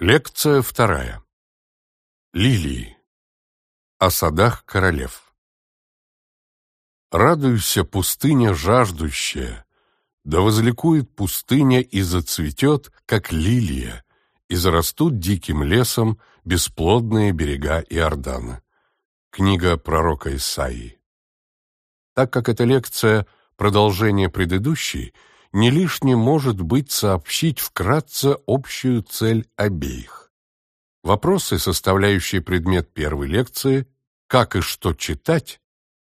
Лекция вторая. Лилии. О садах королев. Радуйся, пустыня жаждущая, да возликует пустыня и зацветет, как лилия, и зарастут диким лесом бесплодные берега Иордана. Книга пророка Исаии. Так как эта лекция – продолжение предыдущей – не лишним может быть сообщить вкратце общую цель обеих. Вопросы, составляющие предмет первой лекции «Как и что читать»,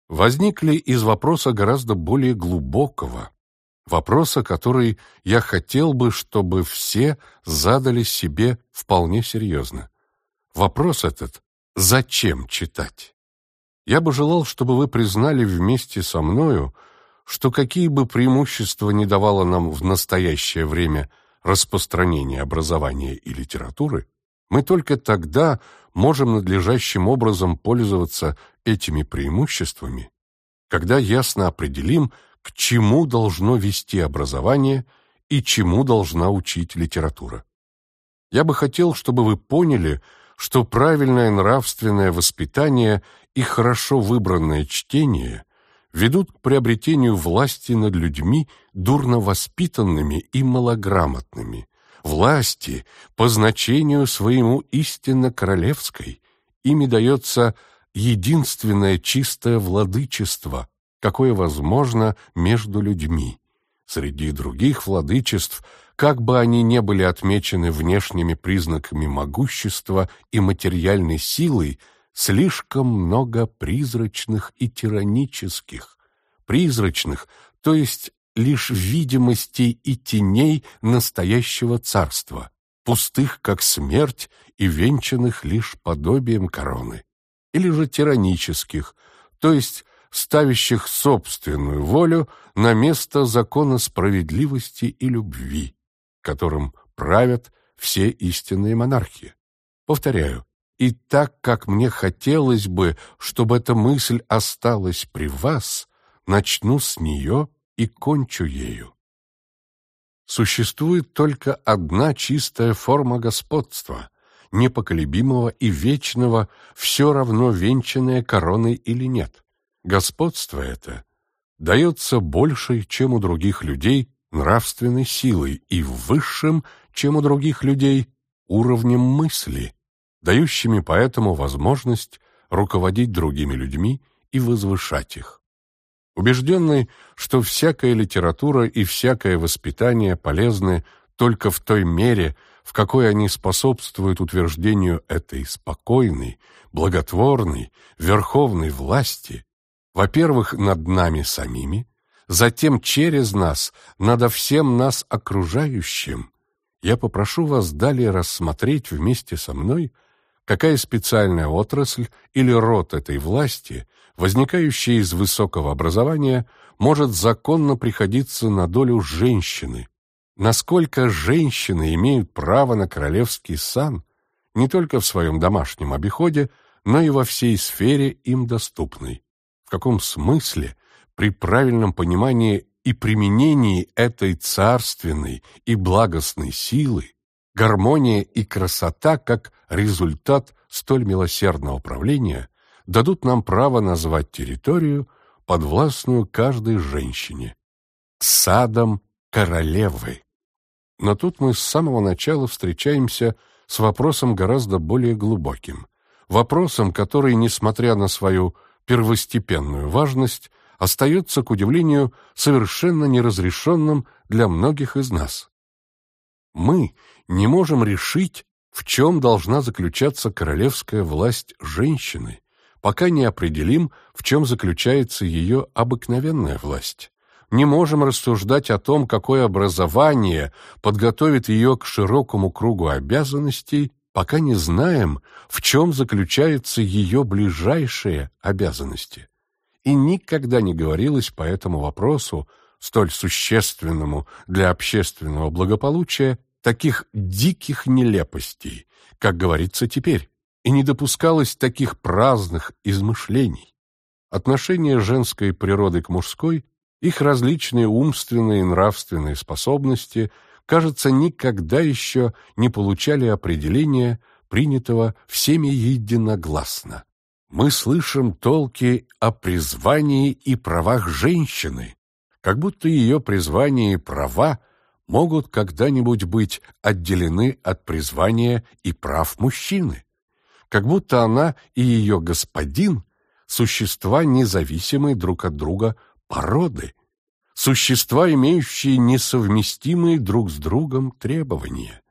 возникли из вопроса гораздо более глубокого, вопроса, который я хотел бы, чтобы все задали себе вполне серьезно. Вопрос этот «Зачем читать?» Я бы желал, чтобы вы признали вместе со мною, что какие бы преимущества не давало нам в настоящее время распространение образования и литературы, мы только тогда можем надлежащим образом пользоваться этими преимуществами, когда ясно определим, к чему должно вести образование и чему должна учить литература. Я бы хотел, чтобы вы поняли, что правильное нравственное воспитание и хорошо выбранное чтение ведут к приобретению власти над людьми дурно воспитанными и малограмотными, власти по значению своему истинно королевской, ими дается единственное чистое владычество, какое возможно между людьми. Среди других владычеств, как бы они не были отмечены внешними признаками могущества и материальной силой, слишком много призрачных и тиранических, призрачных, то есть лишь видимостей и теней настоящего царства, пустых, как смерть, и венчанных лишь подобием короны, или же тиранических, то есть ставящих собственную волю на место закона справедливости и любви, которым правят все истинные монархии. Повторяю, и так как мне хотелось бы, чтобы эта мысль осталась при вас, начну с нее и кончу ею. Существует только одна чистая форма господства, непоколебимого и вечного, все равно венчанная короной или нет. Господство это дается большей, чем у других людей, нравственной силой и высшим, чем у других людей, уровнем мысли – дающими поэтому возможность руководить другими людьми и возвышать их. Убежденный, что всякая литература и всякое воспитание полезны только в той мере, в какой они способствуют утверждению этой спокойной, благотворной, верховной власти, во-первых, над нами самими, затем через нас, над всем нас окружающим, я попрошу вас далее рассмотреть вместе со мной – какая специальная отрасль или род этой власти, возникающая из высокого образования, может законно приходиться на долю женщины, насколько женщины имеют право на королевский сан не только в своем домашнем обиходе, но и во всей сфере им доступной. В каком смысле при правильном понимании и применении этой царственной и благостной силы гармония и красота как результат столь милосердного правления дадут нам право назвать территорию, подвластную каждой женщине, садом королевы. Но тут мы с самого начала встречаемся с вопросом гораздо более глубоким, вопросом, который, несмотря на свою первостепенную важность, остается, к удивлению, совершенно неразрешенным для многих из нас. Мы не можем решить, в чем должна заключаться королевская власть женщины, пока не определим, в чем заключается ее обыкновенная власть. Не можем рассуждать о том, какое образование подготовит ее к широкому кругу обязанностей, пока не знаем, в чем заключаются ее ближайшие обязанности. И никогда не говорилось по этому вопросу, столь существенному для общественного благополучия, таких диких нелепостей, как говорится теперь, и не допускалось таких праздных измышлений. Отношение женской природы к мужской, их различные умственные и нравственные способности, кажется, никогда еще не получали определения, принятого всеми единогласно. Мы слышим толки о призвании и правах женщины, как будто ее призвание и права могут когда-нибудь быть отделены от призвания и прав мужчины, как будто она и ее господин – существа, независимые друг от друга породы, существа, имеющие несовместимые друг с другом требования.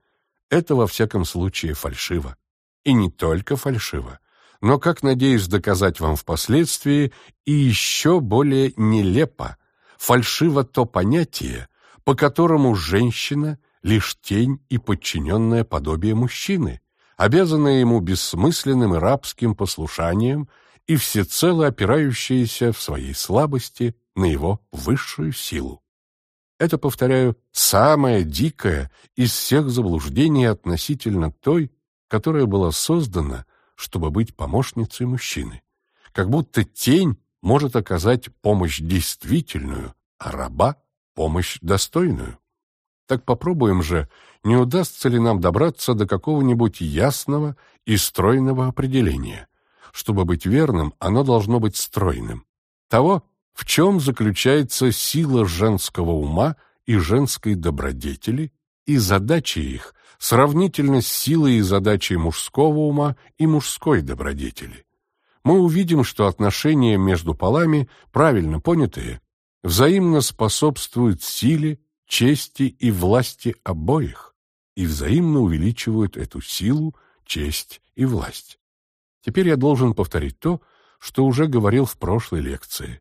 Это, во всяком случае, фальшиво. И не только фальшиво, но, как надеюсь доказать вам впоследствии, и еще более нелепо, фальшиво то понятие, по которому женщина — лишь тень и подчиненное подобие мужчины, обязанная ему бессмысленным и рабским послушанием и всецело опирающаяся в своей слабости на его высшую силу. Это, повторяю, самое дикое из всех заблуждений относительно той, которая была создана, чтобы быть помощницей мужчины. Как будто тень может оказать помощь действительную, а раба — помощь достойную. Так попробуем же, не удастся ли нам добраться до какого-нибудь ясного и стройного определения. Чтобы быть верным, оно должно быть стройным. Того, в чем заключается сила женского ума и женской добродетели, и задачи их сравнительно с силой и задачей мужского ума и мужской добродетели. Мы увидим, что отношения между полами, правильно понятые, взаимно способствуют силе, чести и власти обоих и взаимно увеличивают эту силу, честь и власть. Теперь я должен повторить то, что уже говорил в прошлой лекции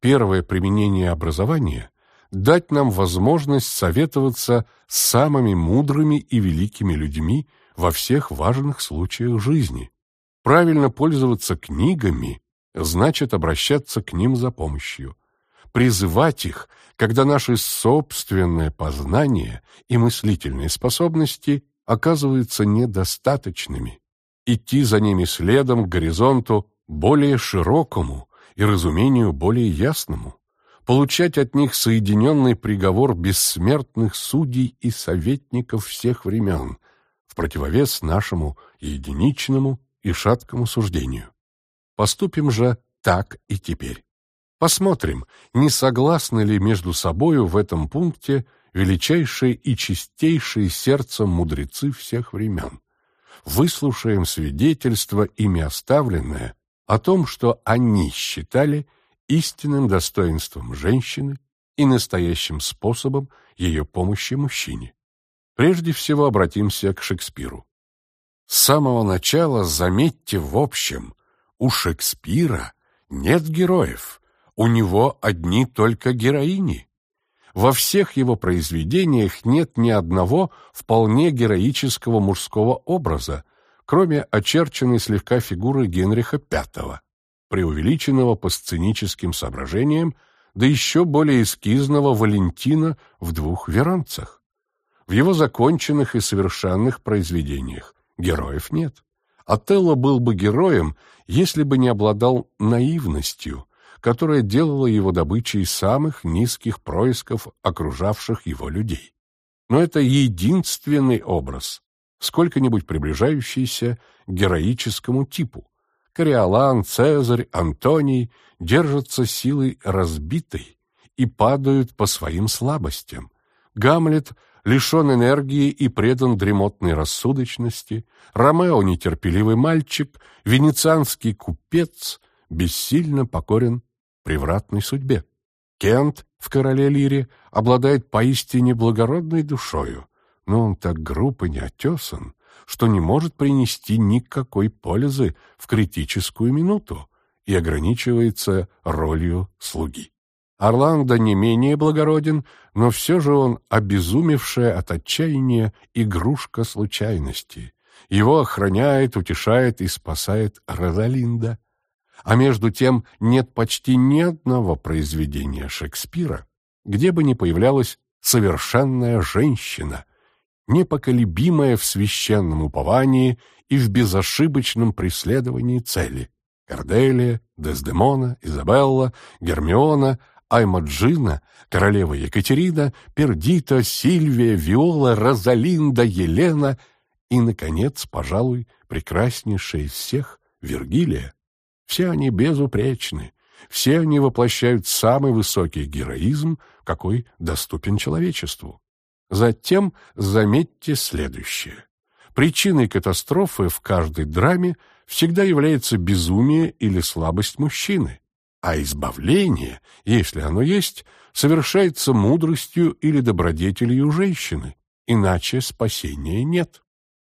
первое применение образования — дать нам возможность советоваться с самыми мудрыми и великими людьми во всех важных случаях жизни. Правильно пользоваться книгами значит обращаться к ним за помощью. Призывать их, когда наши собственные познания и мыслительные способности оказываются недостаточными. Идти за ними следом к горизонту более широкому, и разумению более ясному, получать от них соединенный приговор бессмертных судей и советников всех времен, в противовес нашему единичному и шаткому суждению. Поступим же так и теперь. Посмотрим, не согласны ли между собою в этом пункте величайшие и чистейшие сердцем мудрецы всех времен. Выслушаем свидетельство, ими оставленное, о том, что они считали истинным достоинством женщины и настоящим способом ее помощи мужчине. Прежде всего обратимся к Шекспиру. С самого начала заметьте в общем, у Шекспира нет героев, у него одни только героини. Во всех его произведениях нет ни одного вполне героического мужского образа, кроме очерченной слегка фигуры Генриха V, преувеличенного по сценическим соображениям, да еще более эскизного Валентина в двух веранцах. В его законченных и совершенных произведениях героев нет. Отелло был бы героем, если бы не обладал наивностью, которая делала его добычей самых низких происков окружавших его людей. Но это единственный образ, сколько-нибудь приближающийся к героическому типу. Кориолан, Цезарь, Антоний держатся силой разбитой и падают по своим слабостям. Гамлет лишен энергии и предан дремотной рассудочности, Ромео — нетерпеливый мальчик, венецианский купец бессильно покорен превратной судьбе. Кент в «Короле Лире» обладает поистине благородной душою, но он так груб и неотесан, что не может принести никакой пользы в критическую минуту и ограничивается ролью слуги. Орландо не менее благороден, но все же он обезумевшая от отчаяния игрушка случайности. Его охраняет, утешает и спасает Розалинда. А между тем нет почти ни одного произведения Шекспира, где бы не появлялась совершенная женщина — непоколебимая в священном уповании и в безошибочном преследовании цели. Корделия, Дездемона, Изабелла, Гермиона, Аймаджина, королева Екатерина, Пердита, Сильвия, Виола, Розалинда, Елена и, наконец, пожалуй, прекраснейшая из всех — Вергилия. Все они безупречны, все они воплощают самый высокий героизм, какой доступен человечеству. Затем заметьте следующее. Причиной катастрофы в каждой драме всегда является безумие или слабость мужчины, а избавление, если оно есть, совершается мудростью или добродетелью женщины, иначе спасения нет.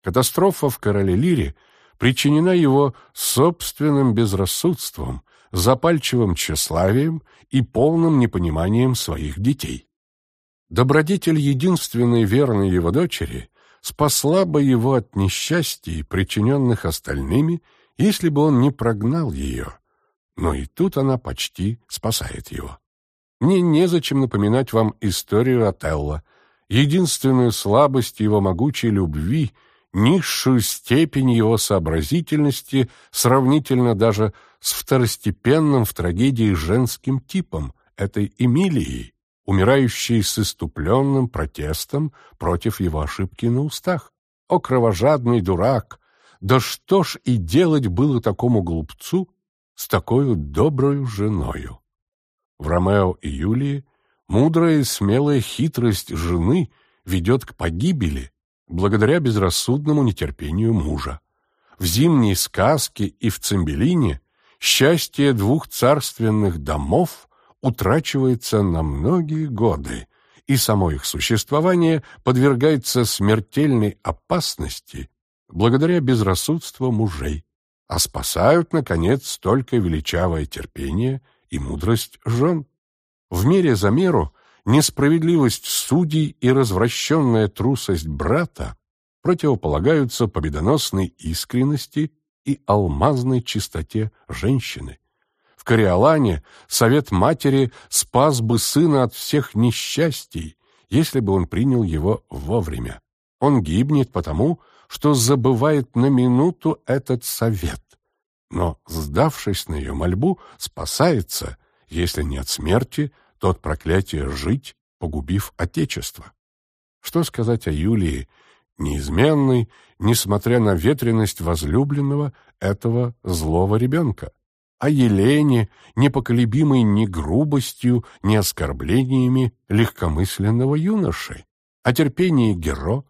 Катастрофа в «Короле Лире» причинена его собственным безрассудством, запальчивым тщеславием и полным непониманием своих детей. Добродетель единственной верной его дочери спасла бы его от несчастий, причиненных остальными, если бы он не прогнал ее. Но и тут она почти спасает его. Мне незачем напоминать вам историю Отелло, единственную слабость его могучей любви — низшую степень его сообразительности сравнительно даже с второстепенным в трагедии женским типом, этой Эмилией, умирающей с иступленным протестом против его ошибки на устах. О, кровожадный дурак! Да что ж и делать было такому глупцу с такой доброю женою? В Ромео и Юлии мудрая и смелая хитрость жены ведет к погибели, благодаря безрассудному нетерпению мужа. В зимней сказке и в Цимбелине счастье двух царственных домов утрачивается на многие годы, и само их существование подвергается смертельной опасности благодаря безрассудству мужей, а спасают, наконец, только величавое терпение и мудрость жен. В мере за меру несправедливость судей и развращенная трусость брата противополагаются победоносной искренности и алмазной чистоте женщины. В Кориолане совет матери спас бы сына от всех несчастий, если бы он принял его вовремя. Он гибнет потому, что забывает на минуту этот совет, но, сдавшись на ее мольбу, спасается, если не от смерти, тот проклятие жить, погубив Отечество. Что сказать о Юлии, неизменной, несмотря на ветренность возлюбленного этого злого ребенка? О Елене, непоколебимой ни грубостью, ни оскорблениями легкомысленного юноши? О терпении Геро,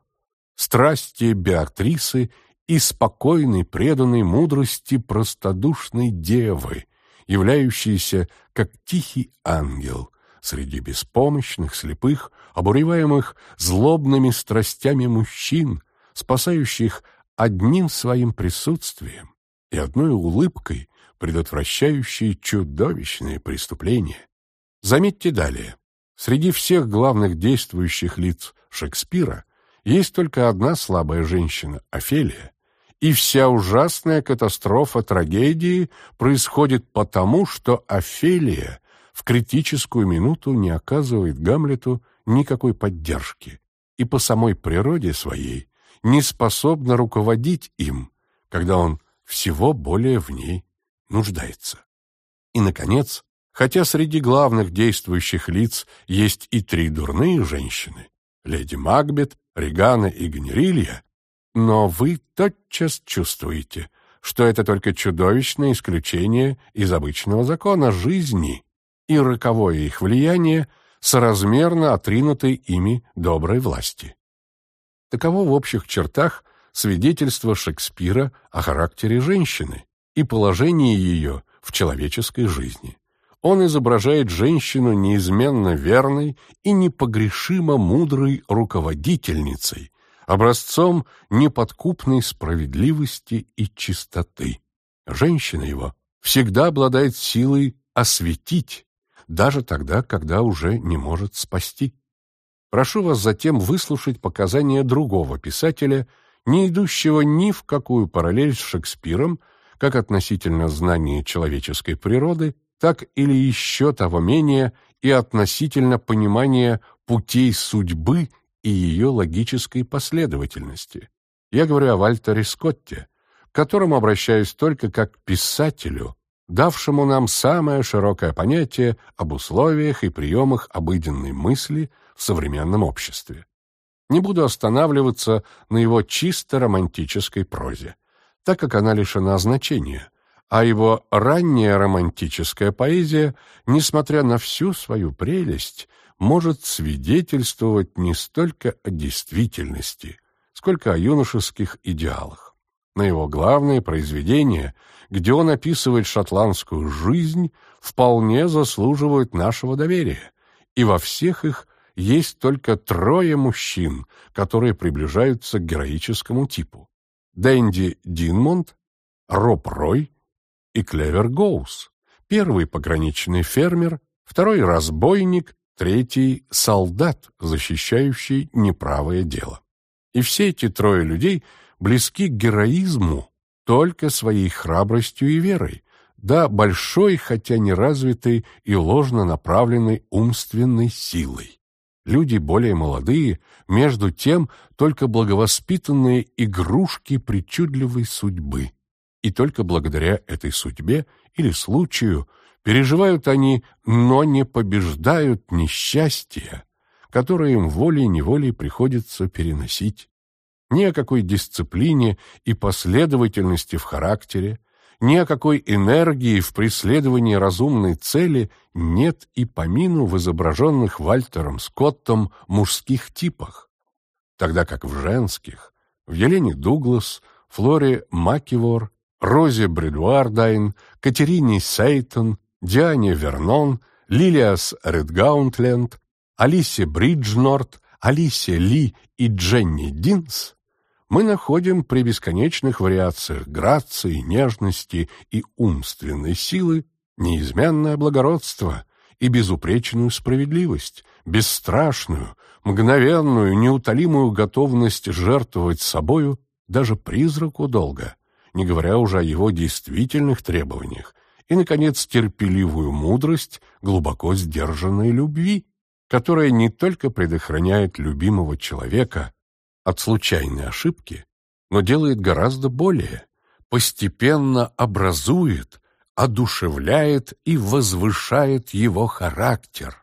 страсти Беатрисы и спокойной, преданной мудрости простодушной девы, являющейся как тихий ангел, среди беспомощных, слепых, обуреваемых злобными страстями мужчин, спасающих одним своим присутствием и одной улыбкой, предотвращающей чудовищные преступления. Заметьте далее. Среди всех главных действующих лиц Шекспира есть только одна слабая женщина — Офелия, и вся ужасная катастрофа трагедии происходит потому, что Офелия в критическую минуту не оказывает Гамлету никакой поддержки и по самой природе своей не способна руководить им, когда он всего более в ней нуждается. И, наконец, хотя среди главных действующих лиц есть и три дурные женщины — леди Макбет, Регана и Генерилья, но вы тотчас чувствуете, что это только чудовищное исключение из обычного закона жизни, и роковое их влияние соразмерно отринутой ими доброй власти. Таково в общих чертах свидетельство Шекспира о характере женщины и положении ее в человеческой жизни. Он изображает женщину неизменно верной и непогрешимо мудрой руководительницей, образцом неподкупной справедливости и чистоты. Женщина его всегда обладает силой осветить, даже тогда, когда уже не может спасти. Прошу вас затем выслушать показания другого писателя, не идущего ни в какую параллель с Шекспиром, как относительно знания человеческой природы, так или еще того менее и относительно понимания путей судьбы и ее логической последовательности. Я говорю о Вальтере Скотте, к которому обращаюсь только как к писателю, давшему нам самое широкое понятие об условиях и приемах обыденной мысли в современном обществе. Не буду останавливаться на его чисто романтической прозе, так как она лишена значения, а его ранняя романтическая поэзия, несмотря на всю свою прелесть, может свидетельствовать не столько о действительности, сколько о юношеских идеалах. На его главные произведения, где он описывает шотландскую жизнь, вполне заслуживают нашего доверия, и во всех их есть только трое мужчин, которые приближаются к героическому типу. Дэнди Динмонд, Роб Рой и Клевер Гоус. Первый пограничный фермер, второй разбойник, третий солдат, защищающий неправое дело. И все эти трое людей близки к героизму только своей храбростью и верой, да большой, хотя не развитой и ложно направленной умственной силой. Люди более молодые, между тем, только благовоспитанные игрушки причудливой судьбы. И только благодаря этой судьбе или случаю переживают они, но не побеждают несчастья, которые им волей-неволей приходится переносить. Ни о какой дисциплине и последовательности в характере, ни о какой энергии в преследовании разумной цели нет и помину в изображенных Вальтером Скоттом мужских типах, тогда как в женских, в Елене Дуглас, Флоре Макивор, Розе Бредуардайн, Катерине Сейтон, Диане Вернон, Лилиас Редгаунтленд, Алисе Бриджнорт, Алисе Ли и Дженни Динс мы находим при бесконечных вариациях грации, нежности и умственной силы неизменное благородство и безупречную справедливость, бесстрашную, мгновенную, неутолимую готовность жертвовать собою даже призраку долга, не говоря уже о его действительных требованиях, и, наконец, терпеливую мудрость глубоко сдержанной любви, которая не только предохраняет любимого человека от случайной ошибки, но делает гораздо более, постепенно образует, одушевляет и возвышает его характер.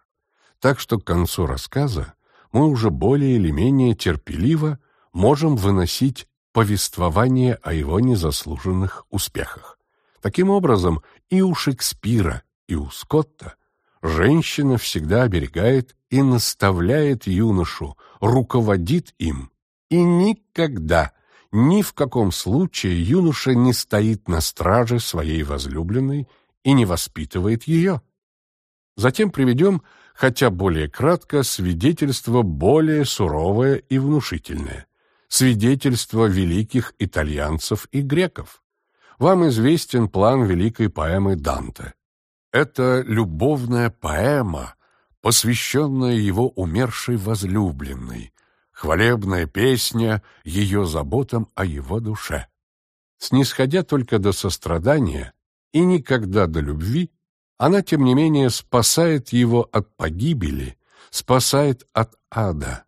Так что к концу рассказа мы уже более или менее терпеливо можем выносить повествование о его незаслуженных успехах. Таким образом, и у Шекспира, и у Скотта женщина всегда оберегает и наставляет юношу, руководит им, и никогда, ни в каком случае юноша не стоит на страже своей возлюбленной и не воспитывает ее. Затем приведем, хотя более кратко, свидетельство более суровое и внушительное. Свидетельство великих итальянцев и греков. Вам известен план великой поэмы Данте. Это любовная поэма, посвященная его умершей возлюбленной, хвалебная песня ее заботам о его душе. Снисходя только до сострадания и никогда до любви, она, тем не менее, спасает его от погибели, спасает от ада.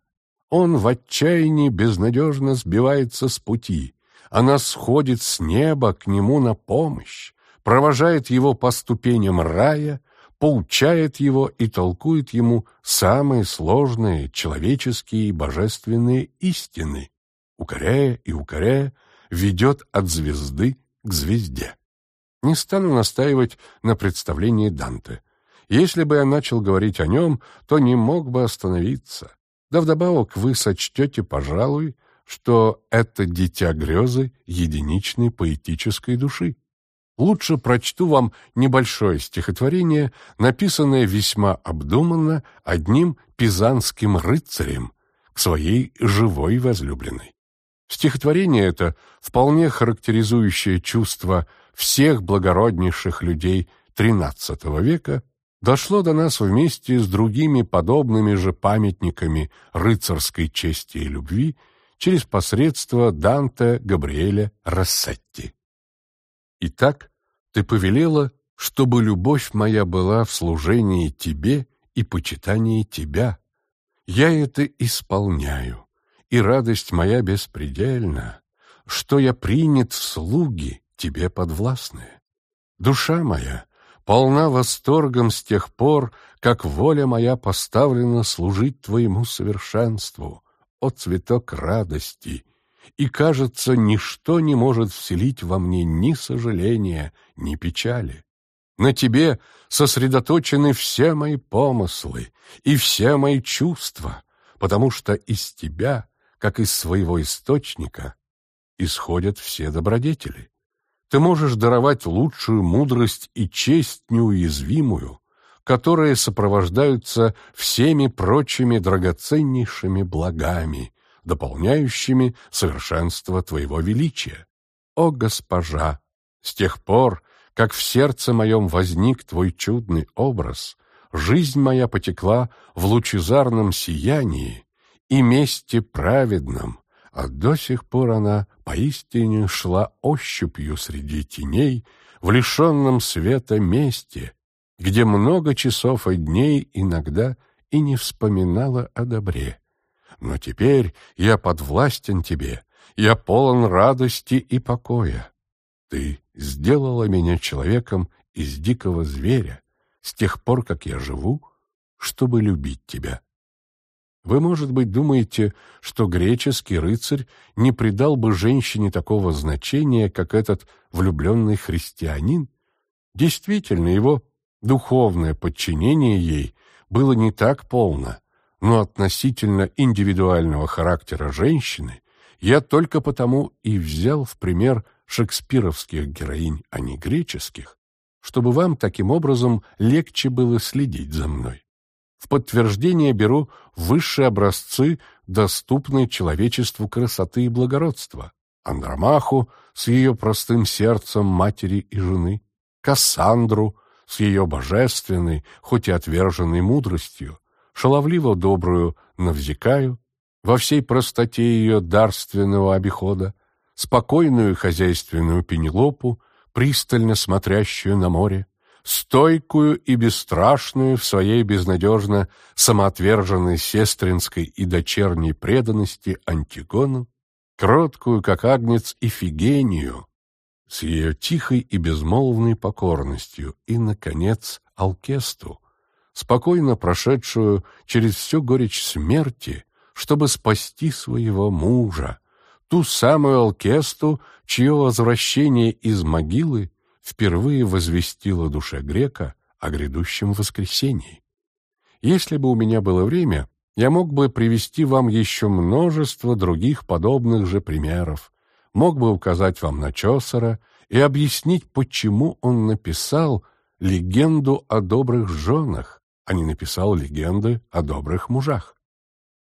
Он в отчаянии безнадежно сбивается с пути. Она сходит с неба к нему на помощь, провожает его по ступеням рая, поучает его и толкует ему самые сложные человеческие и божественные истины, укоряя и укоряя, ведет от звезды к звезде. Не стану настаивать на представлении Данте. Если бы я начал говорить о нем, то не мог бы остановиться. Да вдобавок вы сочтете, пожалуй, что это дитя грезы единичной поэтической души. Лучше прочту вам небольшое стихотворение, написанное весьма обдуманно одним пизанским рыцарем к своей живой возлюбленной. Стихотворение это, вполне характеризующее чувства всех благороднейших людей XIII века, дошло до нас вместе с другими подобными же памятниками рыцарской чести и любви через посредство Данте Габриэля Рассетти. Итак, ты повелела, чтобы любовь моя была в служении тебе и почитании тебя. Я это исполняю, и радость моя беспредельна, что я принят в слуги тебе подвластные. Душа моя полна восторгом с тех пор, как воля моя поставлена служить Твоему совершенству, о цветок радости, и, кажется, ничто не может вселить во мне ни сожаления, ни печали. На Тебе сосредоточены все мои помыслы и все мои чувства, потому что из Тебя, как из своего источника, исходят все добродетели. Ты можешь даровать лучшую мудрость и честь неуязвимую, которые сопровождаются всеми прочими драгоценнейшими благами, дополняющими совершенство Твоего величия. О, госпожа! С тех пор, как в сердце моем возник Твой чудный образ, жизнь моя потекла в лучезарном сиянии и месте праведном, а до сих пор она поистине шла ощупью среди теней в лишенном света месте, где много часов и дней иногда и не вспоминала о добре. Но теперь я подвластен тебе, я полон радости и покоя. Ты сделала меня человеком из дикого зверя с тех пор, как я живу, чтобы любить тебя. Вы, может быть, думаете, что греческий рыцарь не придал бы женщине такого значения, как этот влюбленный христианин? Действительно, его духовное подчинение ей было не так полно, но относительно индивидуального характера женщины я только потому и взял в пример шекспировских героинь, а не греческих, чтобы вам таким образом легче было следить за мной. В подтверждение беру высшие образцы доступной человечеству красоты и благородства. Андромаху с ее простым сердцем матери и жены, Кассандру с ее божественной, хоть и отверженной мудростью, шаловливо добрую Навзикаю, во всей простоте ее дарственного обихода, спокойную хозяйственную Пенелопу, пристально смотрящую на море, стойкую и бесстрашную в своей безнадежно самоотверженной сестринской и дочерней преданности Антигону, кроткую, как агнец, Ифигению, с ее тихой и безмолвной покорностью, и, наконец, Алкесту, спокойно прошедшую через всю горечь смерти, чтобы спасти своего мужа, ту самую Алкесту, чье возвращение из могилы впервые возвестило душе грека о грядущем воскресении. Если бы у меня было время, я мог бы привести вам еще множество других подобных же примеров, мог бы указать вам на Чосера и объяснить, почему он написал легенду о добрых женах, а не написал легенды о добрых мужах.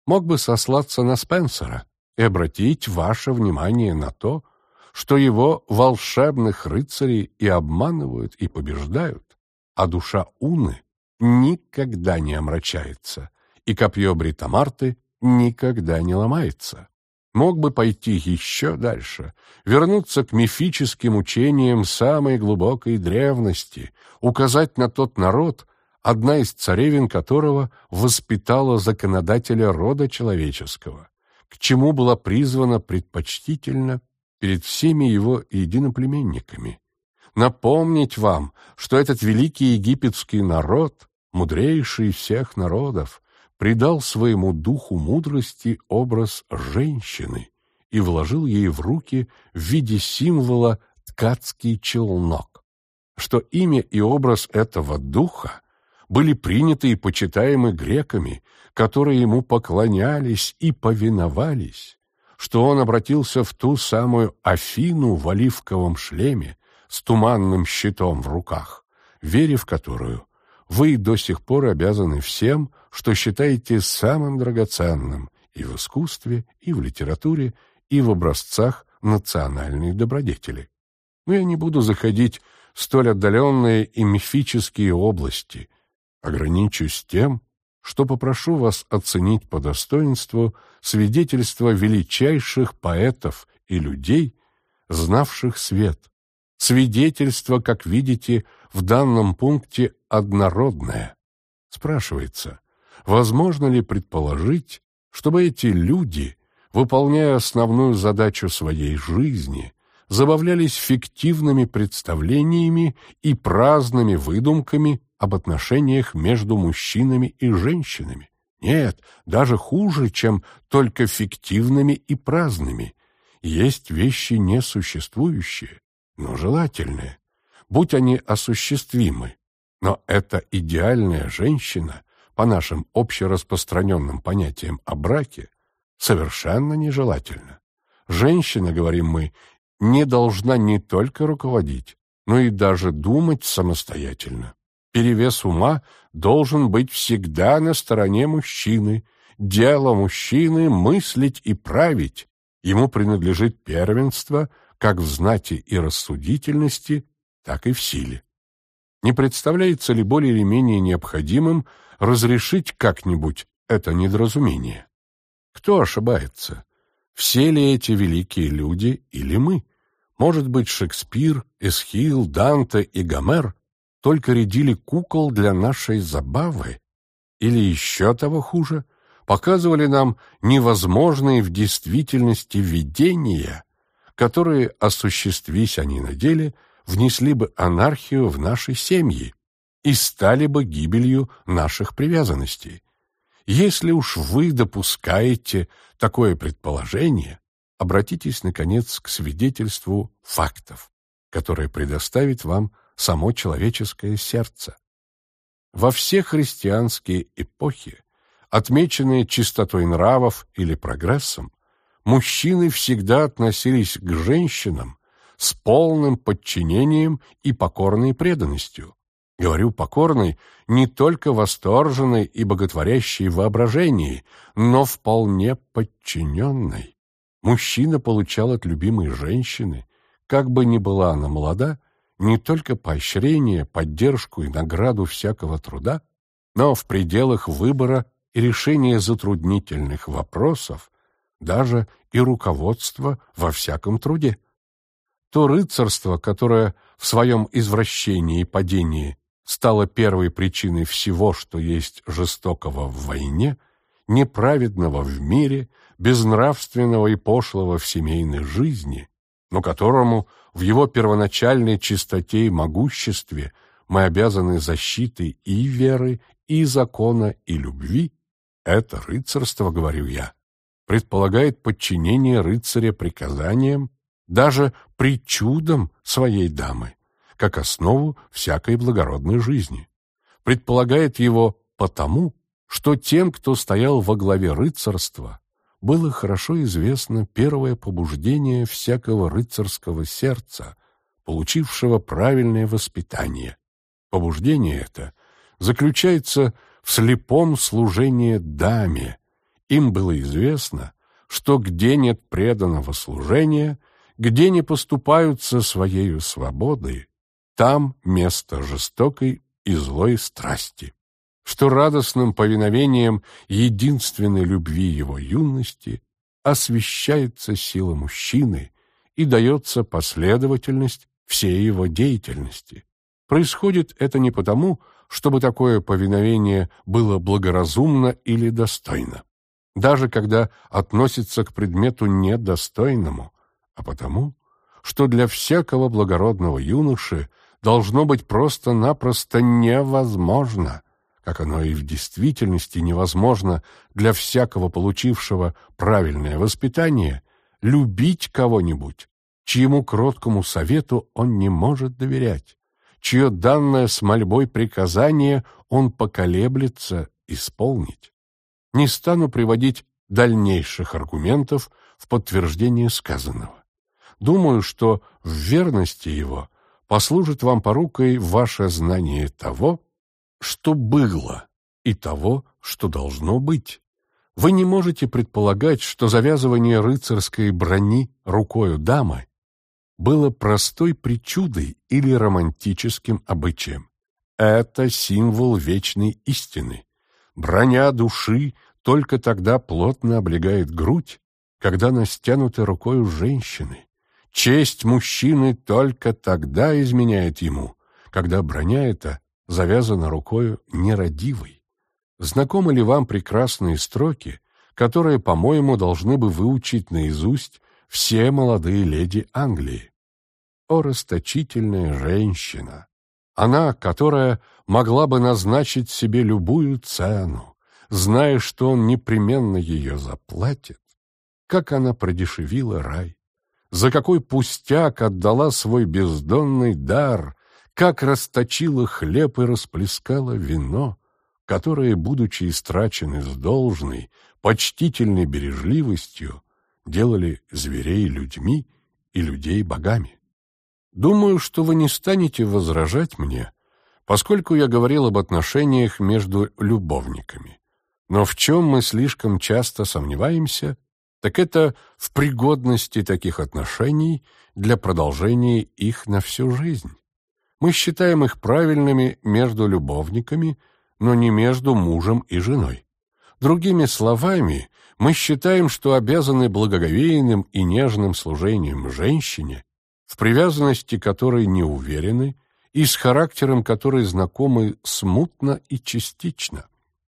Мог бы сослаться на Спенсера и обратить ваше внимание на то, что его волшебных рыцарей и обманывают, и побеждают, а душа Уны никогда не омрачается, и копье Бритамарты никогда не ломается. Мог бы пойти еще дальше, вернуться к мифическим учениям самой глубокой древности, указать на тот народ, одна из царевин которого воспитала законодателя рода человеческого, к чему была призвана предпочтительно перед всеми его единоплеменниками. Напомнить вам, что этот великий египетский народ, мудрейший всех народов, придал своему духу мудрости образ женщины и вложил ей в руки в виде символа ткацкий челнок, что имя и образ этого духа были приняты и почитаемы греками, которые ему поклонялись и повиновались, что он обратился в ту самую Афину в оливковом шлеме с туманным щитом в руках, вере в которую вы до сих пор обязаны всем, что считаете самым драгоценным и в искусстве, и в литературе, и в образцах национальной добродетели. Но я не буду заходить в столь отдаленные и мифические области, ограничусь тем, что попрошу вас оценить по достоинству свидетельства величайших поэтов и людей, знавших свет. Свидетельство, как видите, в данном пункте однородное. Спрашивается, возможно ли предположить, чтобы эти люди, выполняя основную задачу своей жизни, забавлялись фиктивными представлениями и праздными выдумками об отношениях между мужчинами и женщинами. Нет, даже хуже, чем только фиктивными и праздными. Есть вещи несуществующие, но желательные, будь они осуществимы. Но эта идеальная женщина, по нашим общераспространенным понятиям о браке, совершенно нежелательна. Женщина, говорим мы, не должна не только руководить, но и даже думать самостоятельно. Перевес ума должен быть всегда на стороне мужчины. Дело мужчины — мыслить и править. Ему принадлежит первенство как в знати и рассудительности, так и в силе. Не представляется ли более или менее необходимым разрешить как-нибудь это недоразумение? Кто ошибается? Все ли эти великие люди или мы? Может быть, Шекспир, Эсхил, Данте и Гомер только рядили кукол для нашей забавы? Или еще того хуже, показывали нам невозможные в действительности видения, которые, осуществись они на деле, внесли бы анархию в наши семьи и стали бы гибелью наших привязанностей. Если уж вы допускаете такое предположение, обратитесь, наконец, к свидетельству фактов, которое предоставит вам само человеческое сердце. Во все христианские эпохи, отмеченные чистотой нравов или прогрессом, мужчины всегда относились к женщинам с полным подчинением и покорной преданностью. Говорю покорной не только восторженной и боготворящей воображении, но вполне подчиненной. Мужчина получал от любимой женщины, как бы ни была она молода, не только поощрение, поддержку и награду всякого труда, но в пределах выбора и решения затруднительных вопросов даже и руководство во всяком труде. То рыцарство, которое в своем извращении и падении стало первой причиной всего, что есть жестокого в войне, неправедного в мире, безнравственного и пошлого в семейной жизни, но которому в его первоначальной чистоте и могуществе мы обязаны защитой и веры, и закона, и любви, это рыцарство, говорю я, предполагает подчинение рыцаря приказаниям, даже причудам своей дамы, как основу всякой благородной жизни. Предполагает его потому, что тем, кто стоял во главе рыцарства, было хорошо известно первое побуждение всякого рыцарского сердца, получившего правильное воспитание. Побуждение это заключается в слепом служении даме. Им было известно, что где нет преданного служения, где не поступаются своею свободой, там место жестокой и злой страсти что радостным повиновением единственной любви его юности освещается сила мужчины и дается последовательность всей его деятельности. Происходит это не потому, чтобы такое повиновение было благоразумно или достойно, даже когда относится к предмету недостойному, а потому, что для всякого благородного юноши должно быть просто-напросто невозможно – как оно и в действительности невозможно для всякого получившего правильное воспитание, любить кого-нибудь, чьему кроткому совету он не может доверять, чье данное с мольбой приказание он поколеблется исполнить. Не стану приводить дальнейших аргументов в подтверждение сказанного. Думаю, что в верности его послужит вам порукой ваше знание того, что было, и того, что должно быть. Вы не можете предполагать, что завязывание рыцарской брони рукою дамы было простой причудой или романтическим обычаем. Это символ вечной истины. Броня души только тогда плотно облегает грудь, когда она стянута рукою женщины. Честь мужчины только тогда изменяет ему, когда броня эта завязана рукою нерадивой. Знакомы ли вам прекрасные строки, которые, по-моему, должны бы выучить наизусть все молодые леди Англии? о расточительная женщина! Она, которая могла бы назначить себе любую цену, зная, что он непременно ее заплатит, как она продешевила рай, за какой пустяк отдала свой бездонный дар, как расточила хлеб и расплескала вино, которое, будучи истрачены с должной, почтительной бережливостью, делали зверей людьми и людей богами. Думаю, что вы не станете возражать мне, поскольку я говорил об отношениях между любовниками. Но в чем мы слишком часто сомневаемся, так это в пригодности таких отношений для продолжения их на всю жизнь. Мы считаем их правильными между любовниками, но не между мужем и женой. Другими словами, мы считаем, что обязаны благоговейным и нежным служением женщине, в привязанности которой не уверены и с характером которой знакомы смутно и частично,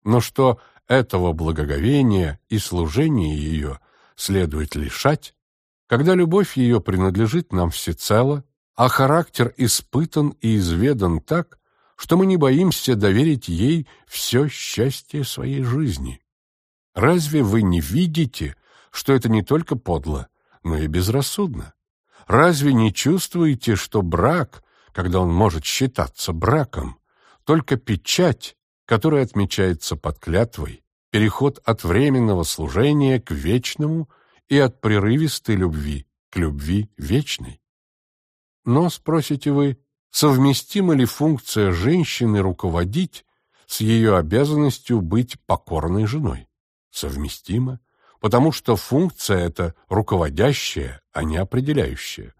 но что этого благоговения и служения ее следует лишать, когда любовь ее принадлежит нам всецело, а характер испытан и изведан так, что мы не боимся доверить ей все счастье своей жизни. Разве вы не видите, что это не только подло, но и безрассудно? Разве не чувствуете, что брак, когда он может считаться браком, только печать, которая отмечается под клятвой, переход от временного служения к вечному и от прерывистой любви к любви вечной? Но, спросите вы, совместима ли функция женщины руководить с ее обязанностью быть покорной женой? Совместимо, потому что функция эта руководящая, а не определяющая.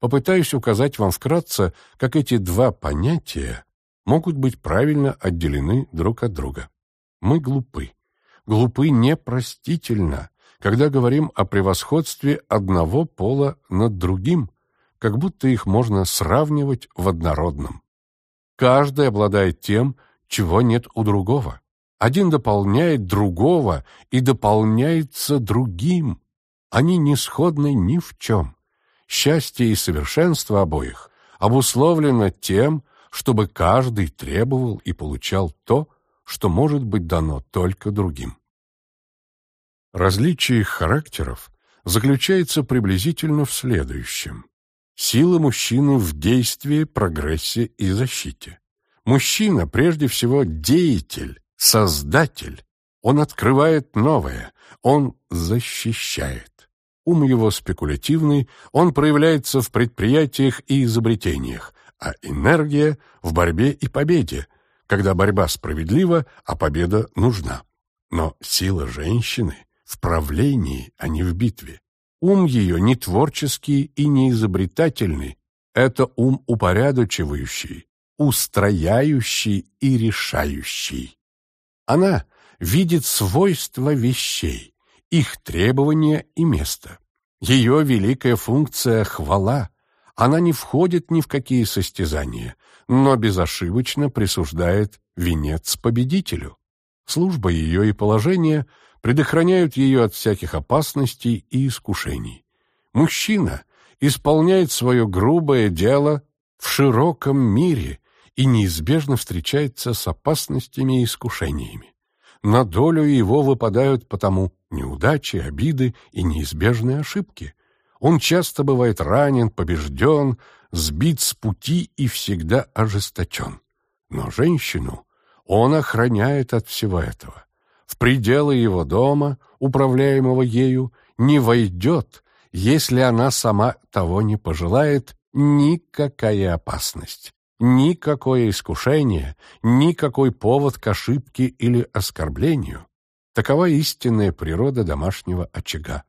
Попытаюсь указать вам вкратце, как эти два понятия могут быть правильно отделены друг от друга. Мы глупы. Глупы непростительно, когда говорим о превосходстве одного пола над другим, как будто их можно сравнивать в однородном. Каждый обладает тем, чего нет у другого. Один дополняет другого и дополняется другим. Они не сходны ни в чем. Счастье и совершенство обоих обусловлено тем, чтобы каждый требовал и получал то, что может быть дано только другим. Различие их характеров заключается приблизительно в следующем. Сила мужчины в действии, прогрессе и защите. Мужчина прежде всего деятель, создатель. Он открывает новое, он защищает. Ум его спекулятивный, он проявляется в предприятиях и изобретениях, а энергия — в борьбе и победе, когда борьба справедлива, а победа нужна. Но сила женщины в правлении, а не в битве. Ум ее не творческий и не изобретательный, это ум упорядочивающий, устрояющий и решающий. Она видит свойства вещей, их требования и место. Ее великая функция — хвала. Она не входит ни в какие состязания, но безошибочно присуждает венец победителю. Служба ее и положение — предохраняют ее от всяких опасностей и искушений. Мужчина исполняет свое грубое дело в широком мире и неизбежно встречается с опасностями и искушениями. На долю его выпадают потому неудачи, обиды и неизбежные ошибки. Он часто бывает ранен, побежден, сбит с пути и всегда ожесточен. Но женщину он охраняет от всего этого в пределы его дома, управляемого ею, не войдет, если она сама того не пожелает, никакая опасность, никакое искушение, никакой повод к ошибке или оскорблению. Такова истинная природа домашнего очага.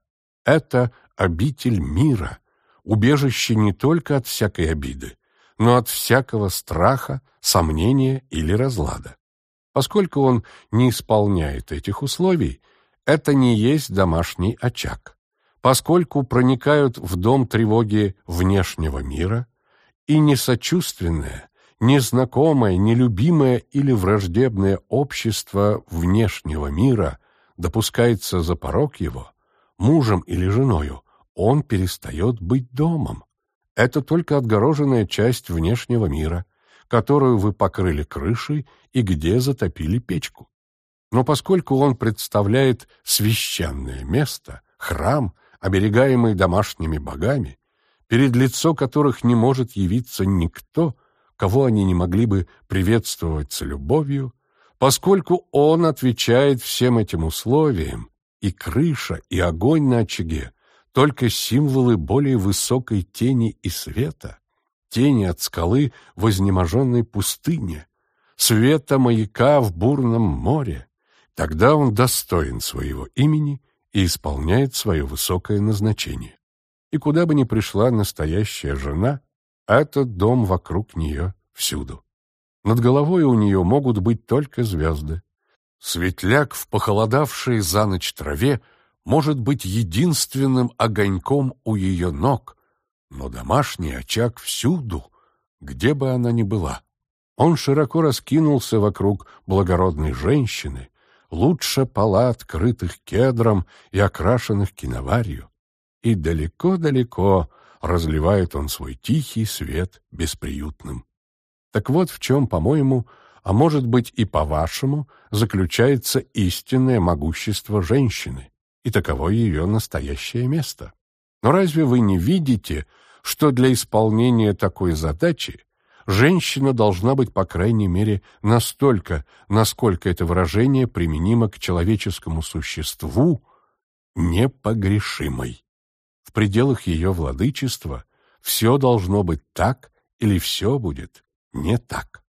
Это обитель мира, убежище не только от всякой обиды, но от всякого страха, сомнения или разлада. Поскольку он не исполняет этих условий, это не есть домашний очаг. Поскольку проникают в дом тревоги внешнего мира, и несочувственное, незнакомое, нелюбимое или враждебное общество внешнего мира допускается за порог его, мужем или женою, он перестает быть домом. — это только отгороженная часть внешнего мира, которую вы покрыли крышей и где затопили печку. Но поскольку он представляет священное место, храм, оберегаемый домашними богами, перед лицо которых не может явиться никто, кого они не могли бы приветствовать с любовью, поскольку он отвечает всем этим условиям, и крыша, и огонь на очаге — только символы более высокой тени и света, тени от скалы в изнеможенной пустыне, света маяка в бурном море, тогда он достоин своего имени и исполняет свое высокое назначение. И куда бы ни пришла настоящая жена, этот дом вокруг нее всюду. Над головой у нее могут быть только звезды. Светляк в похолодавшей за ночь траве может быть единственным огоньком у ее ног, но домашний очаг всюду, где бы она ни была. Он широко раскинулся вокруг благородной женщины, лучше палат, крытых кедром и окрашенных киноварью. И далеко-далеко разливает он свой тихий свет бесприютным. Так вот в чем, по-моему, а может быть и по-вашему, заключается истинное могущество женщины, и таково ее настоящее место. Но разве вы не видите, что для исполнения такой задачи женщина должна быть, по крайней мере, настолько, насколько это выражение применимо к человеческому существу, непогрешимой. В пределах ее владычества все должно быть так или все будет не так.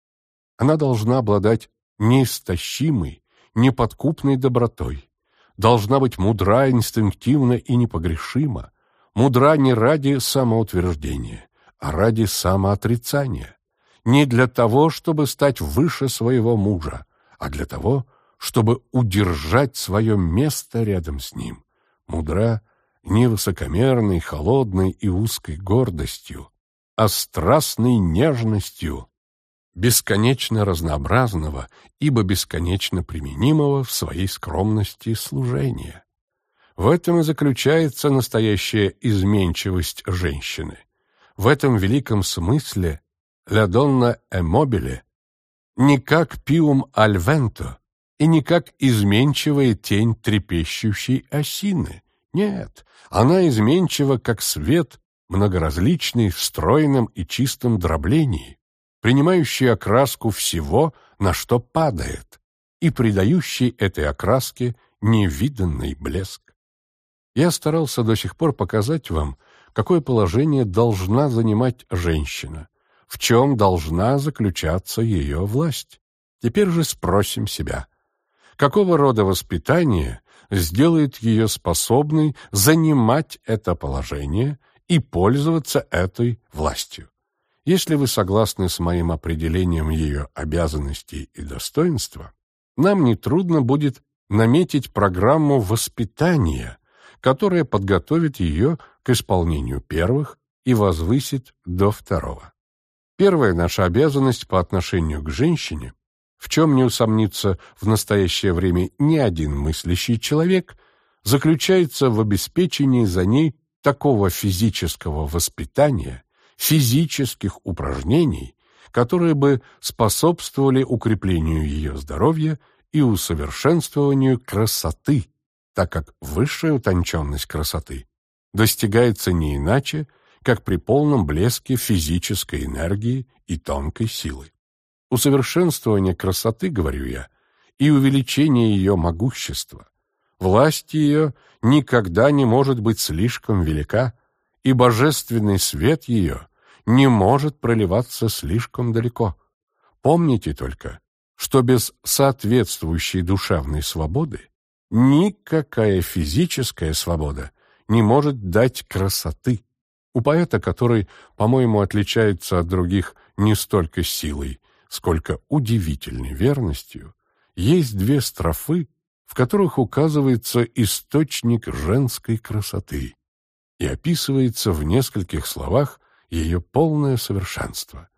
Она должна обладать неистощимой, неподкупной добротой, должна быть мудра, инстинктивна и непогрешима, мудра не ради самоутверждения, а ради самоотрицания, не для того, чтобы стать выше своего мужа, а для того, чтобы удержать свое место рядом с ним, мудра не высокомерной, холодной и узкой гордостью, а страстной нежностью, бесконечно разнообразного, ибо бесконечно применимого в своей скромности служения. В этом и заключается настоящая изменчивость женщины. В этом великом смысле «la donna è mobile» не как «pium vento» и не как изменчивая тень трепещущей осины. Нет, она изменчива, как свет, многоразличный в стройном и чистом дроблении, принимающий окраску всего, на что падает, и придающий этой окраске невиданный блеск. Я старался до сих пор показать вам, какое положение должна занимать женщина, в чем должна заключаться ее власть. Теперь же спросим себя, какого рода воспитание сделает ее способной занимать это положение и пользоваться этой властью? Если вы согласны с моим определением ее обязанностей и достоинства, нам нетрудно будет наметить программу воспитания, которая подготовит ее к исполнению первых и возвысит до второго. Первая наша обязанность по отношению к женщине, в чем не усомнится в настоящее время ни один мыслящий человек, заключается в обеспечении за ней такого физического воспитания, физических упражнений, которые бы способствовали укреплению ее здоровья и усовершенствованию красоты, так как высшая утонченность красоты достигается не иначе, как при полном блеске физической энергии и тонкой силы. Усовершенствование красоты, говорю я, и увеличение ее могущества. Власть ее никогда не может быть слишком велика, и божественный свет ее не может проливаться слишком далеко. Помните только, что без соответствующей душевной свободы никакая физическая свобода не может дать красоты. У поэта, который, по-моему, отличается от других не столько силой, сколько удивительной верностью, есть две строфы, в которых указывается источник женской красоты и описывается в нескольких словах ее полное совершенство.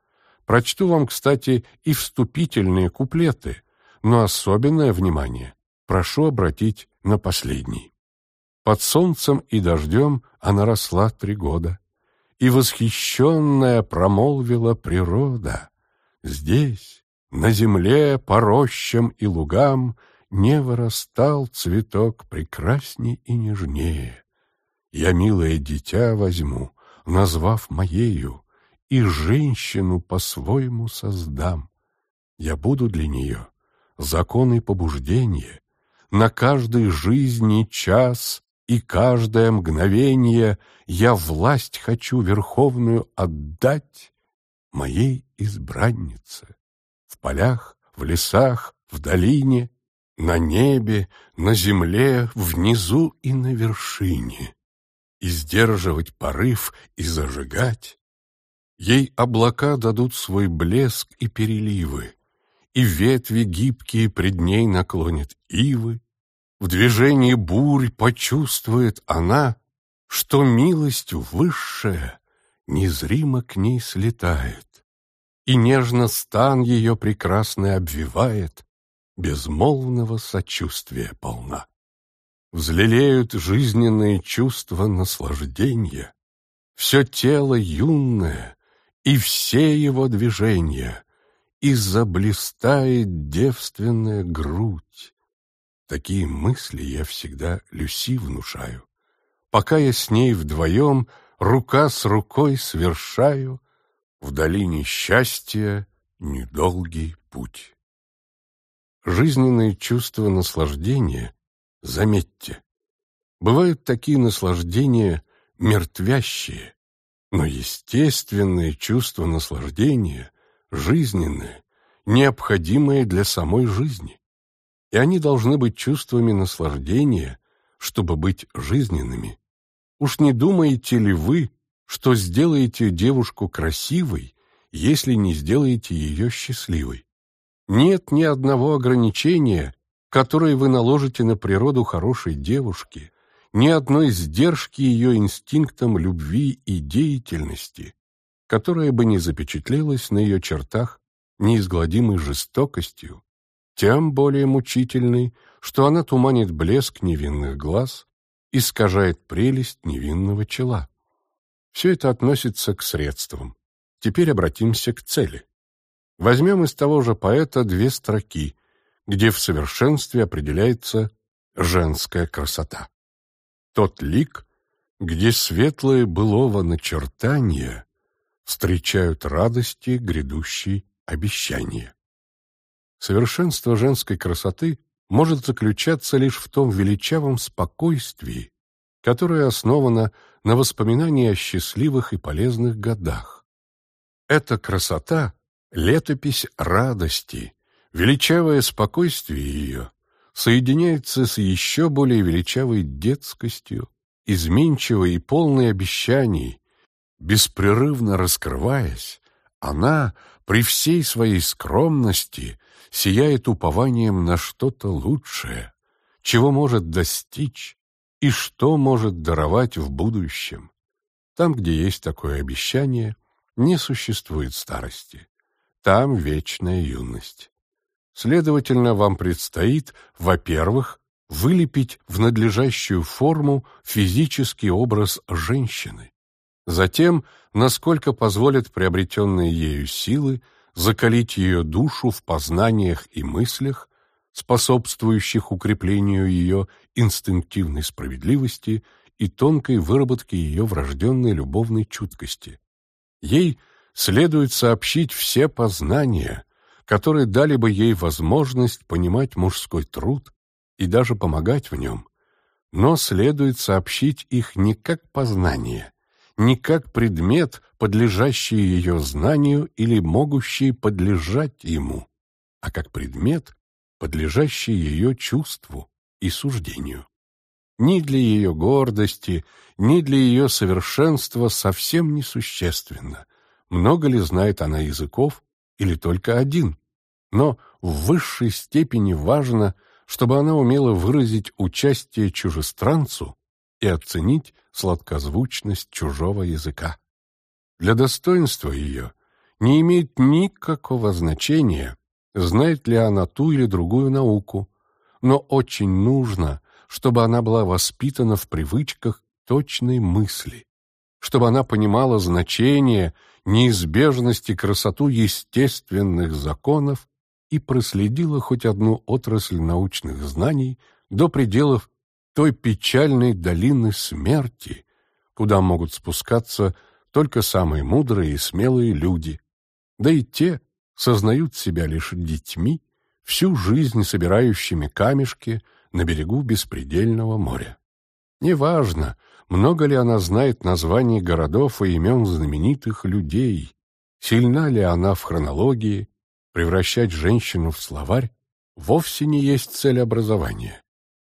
Прочту вам, кстати, и вступительные куплеты, но особенное внимание прошу обратить на последний. Под солнцем и дождем она росла три года, и восхищенная промолвила природа. Здесь, на земле, по рощам и лугам, не вырастал цветок прекрасней и нежнее. Я милое дитя возьму, назвав моею, и женщину по-своему создам. Я буду для нее закон и побуждение, на каждой жизни час и каждое мгновение я власть хочу верховную отдать моей избраннице. В полях, в лесах, в долине, на небе, на земле, внизу и на вершине. И сдерживать порыв и зажигать. Ей облака дадут свой блеск и переливы, и ветви гибкие пред ней наклонят ивы. В движении бурь почувствует она, что милость высшая незримо к ней слетает, и нежно стан ее прекрасный обвивает, безмолвного сочувствия полна. Взлелеют жизненные чувства наслаждения, все тело юное и все его движения, и заблистает девственная грудь. Такие мысли я всегда Люси внушаю. Пока я с ней вдвоем рука с рукой свершаю в долине счастья недолгий путь. Жизненные чувства наслаждения, заметьте, бывают такие наслаждения мертвящие, но естественные чувства наслаждения жизненные, необходимые для самой жизни. И они должны быть чувствами наслаждения, чтобы быть жизненными. Уж не думаете ли вы, что сделаете девушку красивой, если не сделаете ее счастливой? Нет ни одного ограничения, которое вы наложите на природу хорошей девушки, ни одной сдержки ее инстинктам любви и деятельности, которая бы не запечатлелась на ее чертах неизгладимой жестокостью, тем более мучительной, что она туманит блеск невинных глаз, искажает прелесть невинного чела. Все это относится к средствам. Теперь обратимся к цели. Возьмем из того же поэта две строки, где в совершенстве определяется женская красота. Тот лик, где светлое былого начертания встречают радости грядущей обещания. Совершенство женской красоты может заключаться лишь в том величавом спокойствии, которое основано на воспоминании о счастливых и полезных годах. Эта красота — летопись радости, величавое спокойствие ее соединяется с еще более величавой детскостью, изменчивой и полной обещаний, беспрерывно раскрываясь, она при всей своей скромности сияет упованием на что-то лучшее, чего может достичь и что может даровать в будущем. Там, где есть такое обещание, не существует старости. Там вечная юность. Следовательно, вам предстоит, во-первых, вылепить в надлежащую форму физический образ женщины, Затем, насколько позволят приобретенные ею силы, закалить ее душу в познаниях и мыслях, способствующих укреплению ее инстинктивной справедливости и тонкой выработке ее врожденной любовной чуткости. Ей следует сообщить все познания, которые дали бы ей возможность понимать мужской труд и даже помогать в нем, но следует сообщить их не как познание, не как предмет, подлежащий ее знанию или могущий подлежать ему, а как предмет, подлежащий ее чувству и суждению. Ни для ее гордости, ни для ее совершенства совсем несущественно, много ли знает она языков или только один. Но в высшей степени важно, чтобы она умела выразить участие чужестранцу и оценить сладкозвучность чужого языка. Для достоинства ее не имеет никакого значения, знает ли она ту или другую науку, но очень нужно, чтобы она была воспитана в привычках точной мысли, чтобы она понимала значение, неизбежность и красоту естественных законов и проследила хоть одну отрасль научных знаний до пределов той печальной долины смерти, куда могут спускаться только самые мудрые и смелые люди, да и те сознают себя лишь детьми, всю жизнь собирающими камешки на берегу беспредельного моря. Неважно, много ли она знает названий городов и имен знаменитых людей, сильна ли она в хронологии, превращать женщину в словарь вовсе не есть цель образования,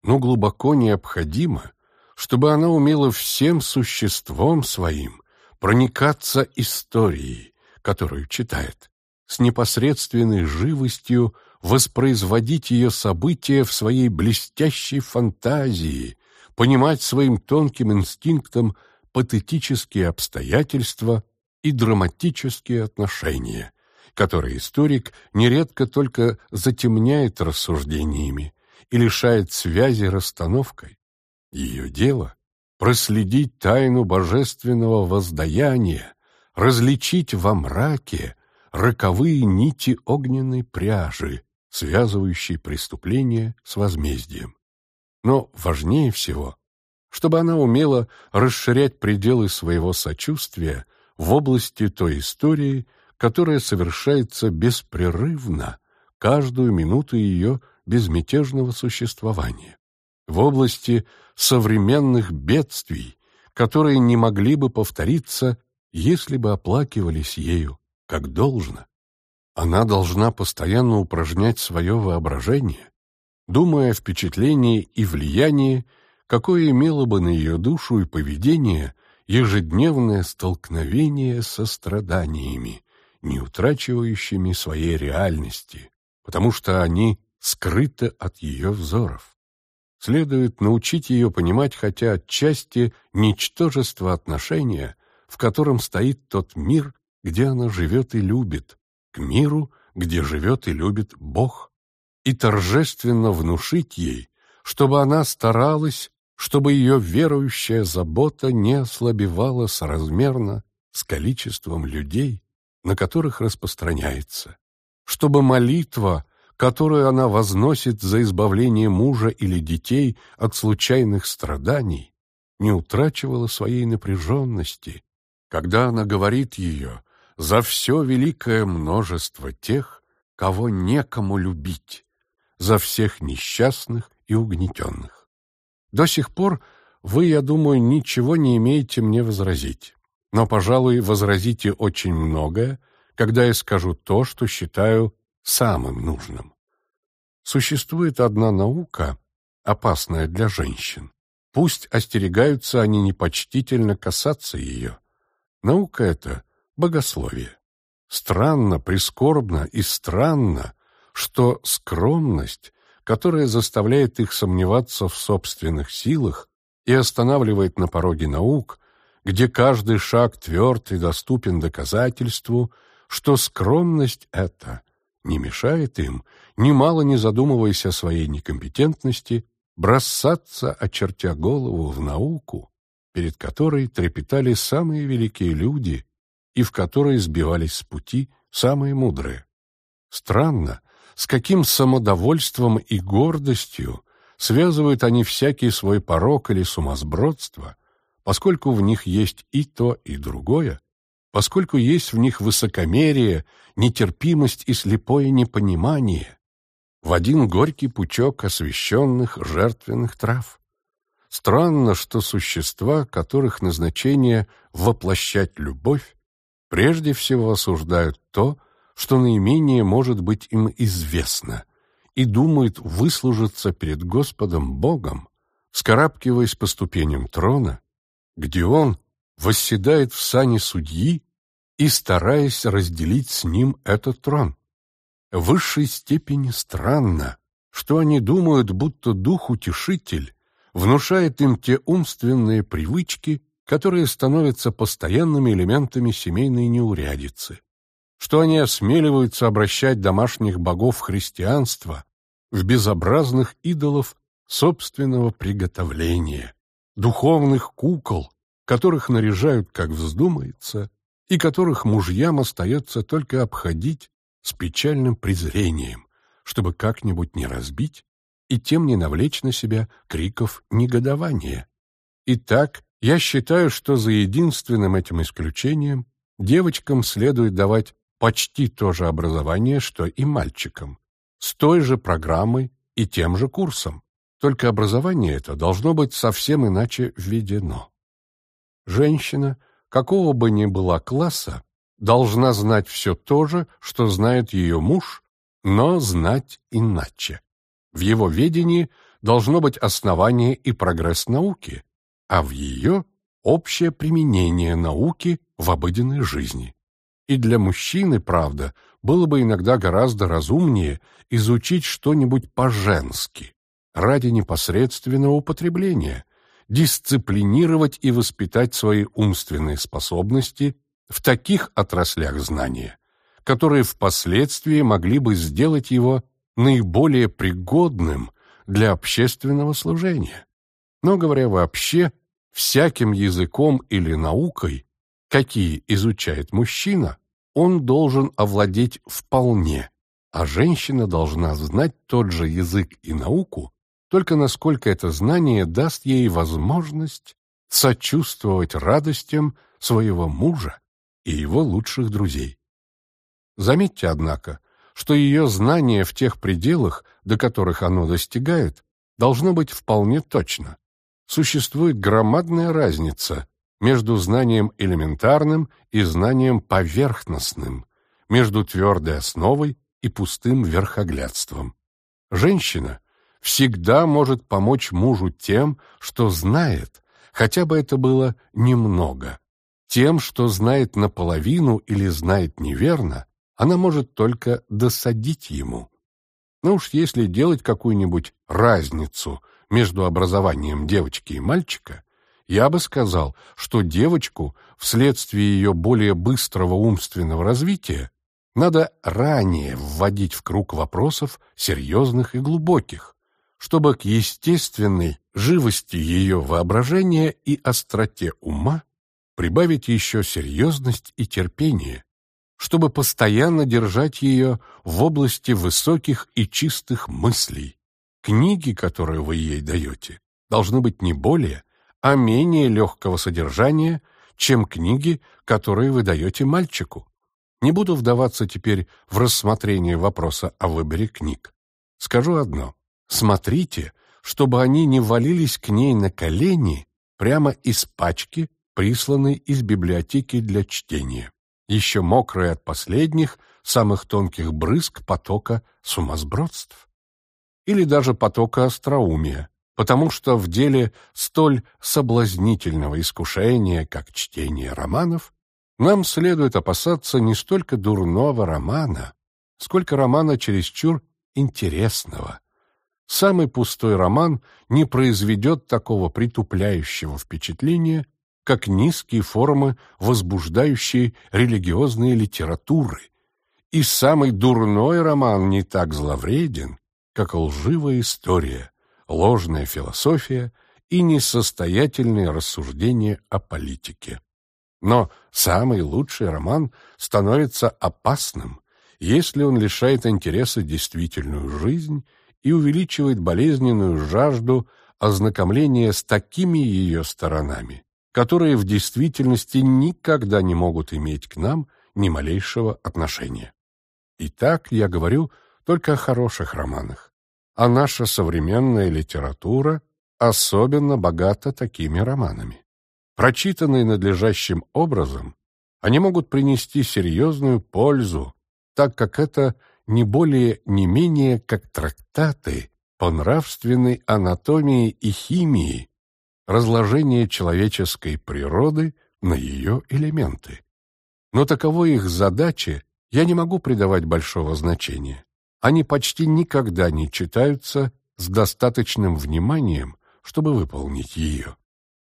но глубоко необходимо, чтобы она умела всем существом своим проникаться историей, которую читает, с непосредственной живостью воспроизводить ее события в своей блестящей фантазии, понимать своим тонким инстинктом патетические обстоятельства и драматические отношения, которые историк нередко только затемняет рассуждениями и лишает связи расстановкой. Ее дело — проследить тайну божественного воздаяния, различить во мраке роковые нити огненной пряжи, связывающей преступление с возмездием. Но важнее всего, чтобы она умела расширять пределы своего сочувствия в области той истории, которая совершается беспрерывно каждую минуту ее безмятежного существования, в области современных бедствий, которые не могли бы повториться, если бы оплакивались ею как должно. Она должна постоянно упражнять свое воображение, думая о впечатлении и влиянии, какое имело бы на ее душу и поведение ежедневное столкновение со страданиями, не утрачивающими своей реальности, потому что они скрыты от ее взоров. Следует научить ее понимать хотя отчасти ничтожество отношения, в котором стоит тот мир, где она живет и любит, к миру, где живет и любит Бог и торжественно внушить ей, чтобы она старалась, чтобы ее верующая забота не ослабевала соразмерно с количеством людей, на которых распространяется, чтобы молитва, которую она возносит за избавление мужа или детей от случайных страданий, не утрачивала своей напряженности, когда она говорит ее за все великое множество тех, кого некому любить, за всех несчастных и угнетенных. До сих пор вы, я думаю, ничего не имеете мне возразить, но, пожалуй, возразите очень многое, когда я скажу то, что считаю самым нужным. Существует одна наука, опасная для женщин. Пусть остерегаются они непочтительно касаться ее. Наука эта — богословие. Странно, прискорбно и странно, что скромность, которая заставляет их сомневаться в собственных силах и останавливает на пороге наук, где каждый шаг тверд и доступен доказательству, что скромность эта не мешает им, немало не задумываясь о своей некомпетентности, бросаться, очертя голову в науку, перед которой трепетали самые великие люди и в которой сбивались с пути самые мудрые. Странно, с каким самодовольством и гордостью связывают они всякий свой порок или сумасбродство, поскольку в них есть и то, и другое, поскольку есть в них высокомерие, нетерпимость и слепое непонимание, в один горький пучок освященных жертвенных трав. Странно, что существа, которых назначение воплощать любовь, прежде всего осуждают то, что наименее может быть им известно, и думают выслужиться перед Господом Богом, скарабкиваясь по ступеням трона, где Он восседает в сане судьи и стараясь разделить с ним этот трон. В высшей степени странно, что они думают, будто Дух-Утешитель внушает им те умственные привычки, которые становятся постоянными элементами семейной неурядицы что они осмеливаются обращать домашних богов христианства в безобразных идолов собственного приготовления, духовных кукол, которых наряжают, как вздумается, и которых мужьям остается только обходить с печальным презрением, чтобы как-нибудь не разбить и тем не навлечь на себя криков негодования. Итак, я считаю, что за единственным этим исключением девочкам следует давать почти то же образование, что и мальчикам, с той же программой и тем же курсом, только образование это должно быть совсем иначе введено. Женщина, какого бы ни была класса, должна знать все то же, что знает ее муж, но знать иначе. В его ведении должно быть основание и прогресс науки, а в ее – общее применение науки в обыденной жизни. И для мужчины, правда, было бы иногда гораздо разумнее изучить что-нибудь по-женски, ради непосредственного употребления, дисциплинировать и воспитать свои умственные способности в таких отраслях знания, которые впоследствии могли бы сделать его наиболее пригодным для общественного служения. Но, говоря вообще, всяким языком или наукой, какие изучает мужчина, он должен овладеть вполне, а женщина должна знать тот же язык и науку, только насколько это знание даст ей возможность сочувствовать радостям своего мужа и его лучших друзей. Заметьте, однако, что ее знание в тех пределах, до которых оно достигает, должно быть вполне точно существует громадная разница между знанием элементарным и знанием поверхностным, между твердой основой и пустым верхоглядством. Женщина всегда может помочь мужу тем, что знает, хотя бы это было немного. Тем, что знает наполовину или знает неверно, она может только досадить ему. Но уж если делать какую-нибудь разницу между образованием девочки и мальчика, я бы сказал, что девочку вследствие ее более быстрого умственного развития надо ранее вводить в круг вопросов серьезных и глубоких, чтобы к естественной живости ее воображения и остроте ума прибавить еще серьезность и терпение, чтобы постоянно держать ее в области высоких и чистых мыслей, Книги, которые вы ей даете, должны быть не более, а менее легкого содержания, чем книги, которые вы даете мальчику. Не буду вдаваться теперь в рассмотрение вопроса о выборе книг. Скажу одно. Смотрите, чтобы они не валились к ней на колени прямо из пачки, присланной из библиотеки для чтения, еще мокрые от последних, самых тонких брызг потока сумасбродств или даже потока остроумия, потому что в деле столь соблазнительного искушения, как чтение романов, нам следует опасаться не столько дурного романа, сколько романа чересчур интересного. Самый пустой роман не произведет такого притупляющего впечатления, как низкие формы, возбуждающие религиозные литературы. И самый дурной роман не так зловреден, как лживая история, ложная философия и несостоятельные рассуждения о политике. Но самый лучший роман становится опасным, если он лишает интереса действительную жизнь и увеличивает болезненную жажду ознакомления с такими ее сторонами, которые в действительности никогда не могут иметь к нам ни малейшего отношения. Итак, я говорю только о хороших романах, а наша современная литература особенно богата такими романами. Прочитанные надлежащим образом, они могут принести серьезную пользу, так как это не более не менее как трактаты по нравственной анатомии и химии, разложение человеческой природы на ее элементы. Но таковой их задаче я не могу придавать большого значения они почти никогда не читаются с достаточным вниманием, чтобы выполнить ее.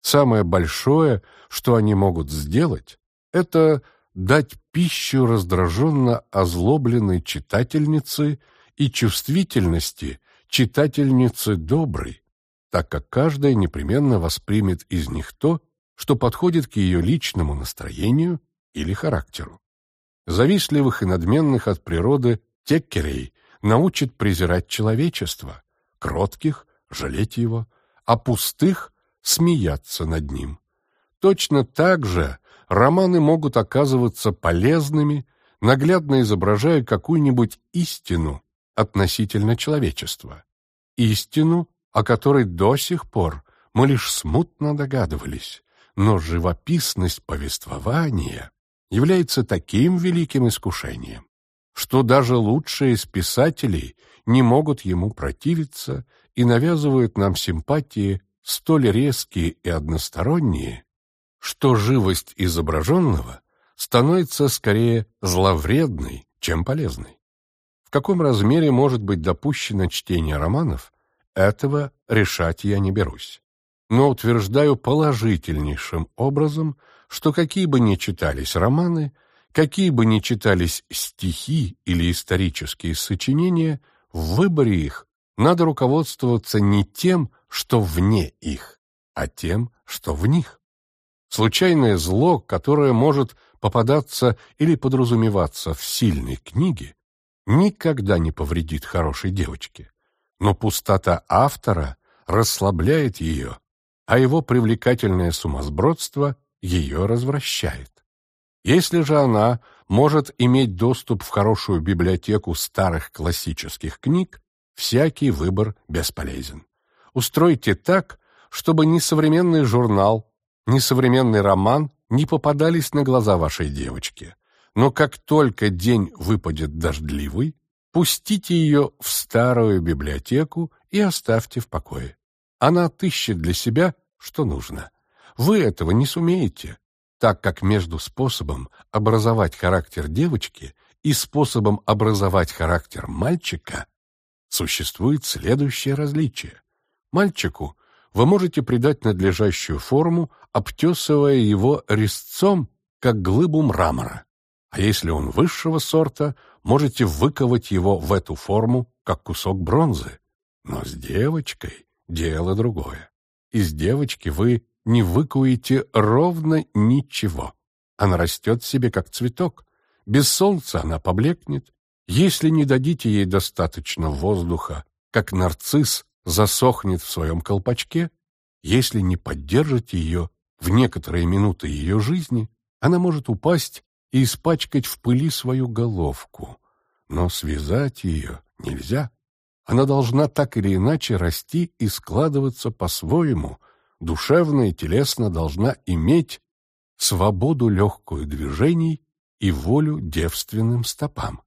Самое большое, что они могут сделать, это дать пищу раздраженно озлобленной читательнице и чувствительности читательницы доброй, так как каждая непременно воспримет из них то, что подходит к ее личному настроению или характеру. Завистливых и надменных от природы теккерей научит презирать человечество, кротких — жалеть его, а пустых — смеяться над ним. Точно так же романы могут оказываться полезными, наглядно изображая какую-нибудь истину относительно человечества. Истину, о которой до сих пор мы лишь смутно догадывались, но живописность повествования является таким великим искушением, что даже лучшие из писателей не могут ему противиться и навязывают нам симпатии столь резкие и односторонние, что живость изображенного становится скорее зловредной, чем полезной. В каком размере может быть допущено чтение романов, этого решать я не берусь. Но утверждаю положительнейшим образом, что какие бы ни читались романы, какие бы ни читались стихи или исторические сочинения, в выборе их надо руководствоваться не тем, что вне их, а тем, что в них. Случайное зло, которое может попадаться или подразумеваться в сильной книге, никогда не повредит хорошей девочке. Но пустота автора расслабляет ее, а его привлекательное сумасбродство ее развращает. Если же она может иметь доступ в хорошую библиотеку старых классических книг, всякий выбор бесполезен. Устройте так, чтобы ни современный журнал, ни современный роман не попадались на глаза вашей девочке. Но как только день выпадет дождливый, пустите ее в старую библиотеку и оставьте в покое. Она отыщет для себя, что нужно. Вы этого не сумеете, так как между способом образовать характер девочки и способом образовать характер мальчика существует следующее различие. Мальчику вы можете придать надлежащую форму, обтесывая его резцом, как глыбу мрамора. А если он высшего сорта, можете выковать его в эту форму, как кусок бронзы. Но с девочкой дело другое. Из девочки вы не выкуете ровно ничего. Она растет себе, как цветок. Без солнца она поблекнет. Если не дадите ей достаточно воздуха, как нарцисс засохнет в своем колпачке, если не поддержите ее в некоторые минуты ее жизни, она может упасть и испачкать в пыли свою головку. Но связать ее нельзя. Она должна так или иначе расти и складываться по-своему, душевно и телесно должна иметь свободу легкую движений и волю девственным стопам.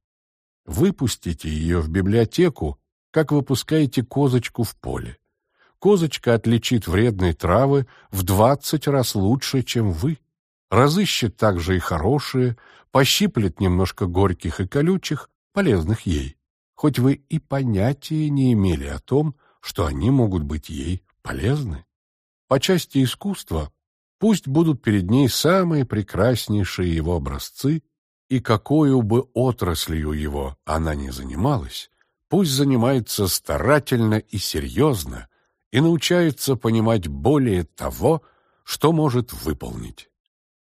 Выпустите ее в библиотеку как выпускаете козочку в поле. Козочка отличит вредные травы в двадцать раз лучше, чем вы. Разыщет также и хорошие, пощиплет немножко горьких и колючих, полезных ей, хоть вы и понятия не имели о том, что они могут быть ей полезны. По части искусства пусть будут перед ней самые прекраснейшие его образцы, и какую бы отраслью его она ни занималась, Пусть занимается старательно и серьезно и научается понимать более того, что может выполнить.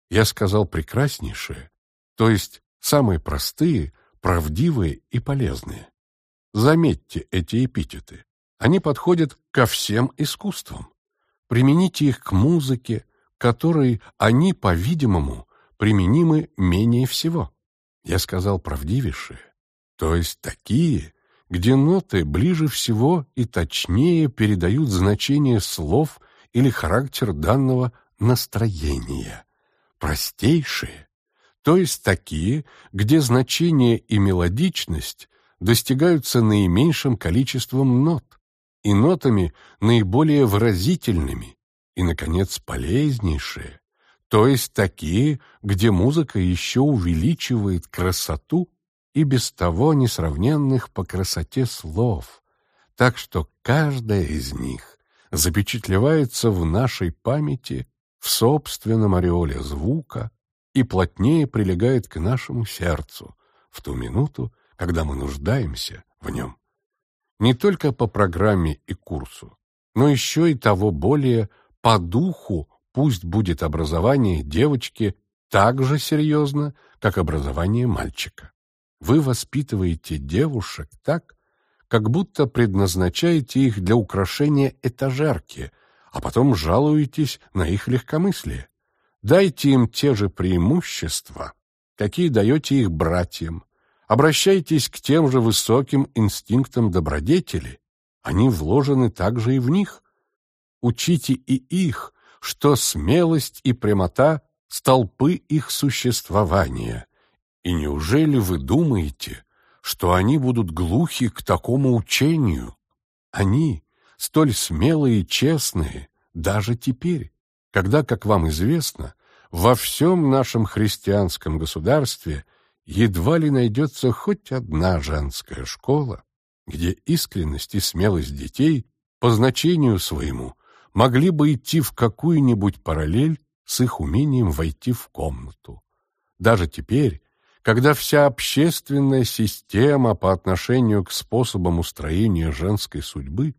Я сказал прекраснейшее, то есть самые простые, правдивые и полезные. Заметьте эти эпитеты. Они подходят ко всем искусствам. Примените их к музыке, которой они, по-видимому, применимы менее всего. Я сказал правдивейшие, то есть такие, где ноты ближе всего и точнее передают значение слов или характер данного настроения. Простейшие, то есть такие, где значение и мелодичность достигаются наименьшим количеством нот, и нотами наиболее выразительными, и, наконец, полезнейшие, то есть такие, где музыка еще увеличивает красоту и без того несравненных по красоте слов, так что каждая из них запечатлевается в нашей памяти в собственном ореоле звука и плотнее прилегает к нашему сердцу в ту минуту, когда мы нуждаемся в нем. Не только по программе и курсу, но еще и того более по духу пусть будет образование девочки так же серьезно, как образование мальчика. Вы воспитываете девушек так, как будто предназначаете их для украшения этажерки, а потом жалуетесь на их легкомыслие. Дайте им те же преимущества, какие даете их братьям. Обращайтесь к тем же высоким инстинктам добродетели. Они вложены также и в них. Учите и их, что смелость и прямота — столпы их существования. И неужели вы думаете, что они будут глухи к такому учению. Они, столь смелые и честные, даже теперь, когда, как вам известно, во всем нашем христианском государстве едва ли найдется хоть одна женская школа, где искренность и смелость детей по значению своему могли бы идти в какую-нибудь параллель с их умением войти в комнату. Даже теперь, когда вся общественная система по отношению к способам устроения женской судьбы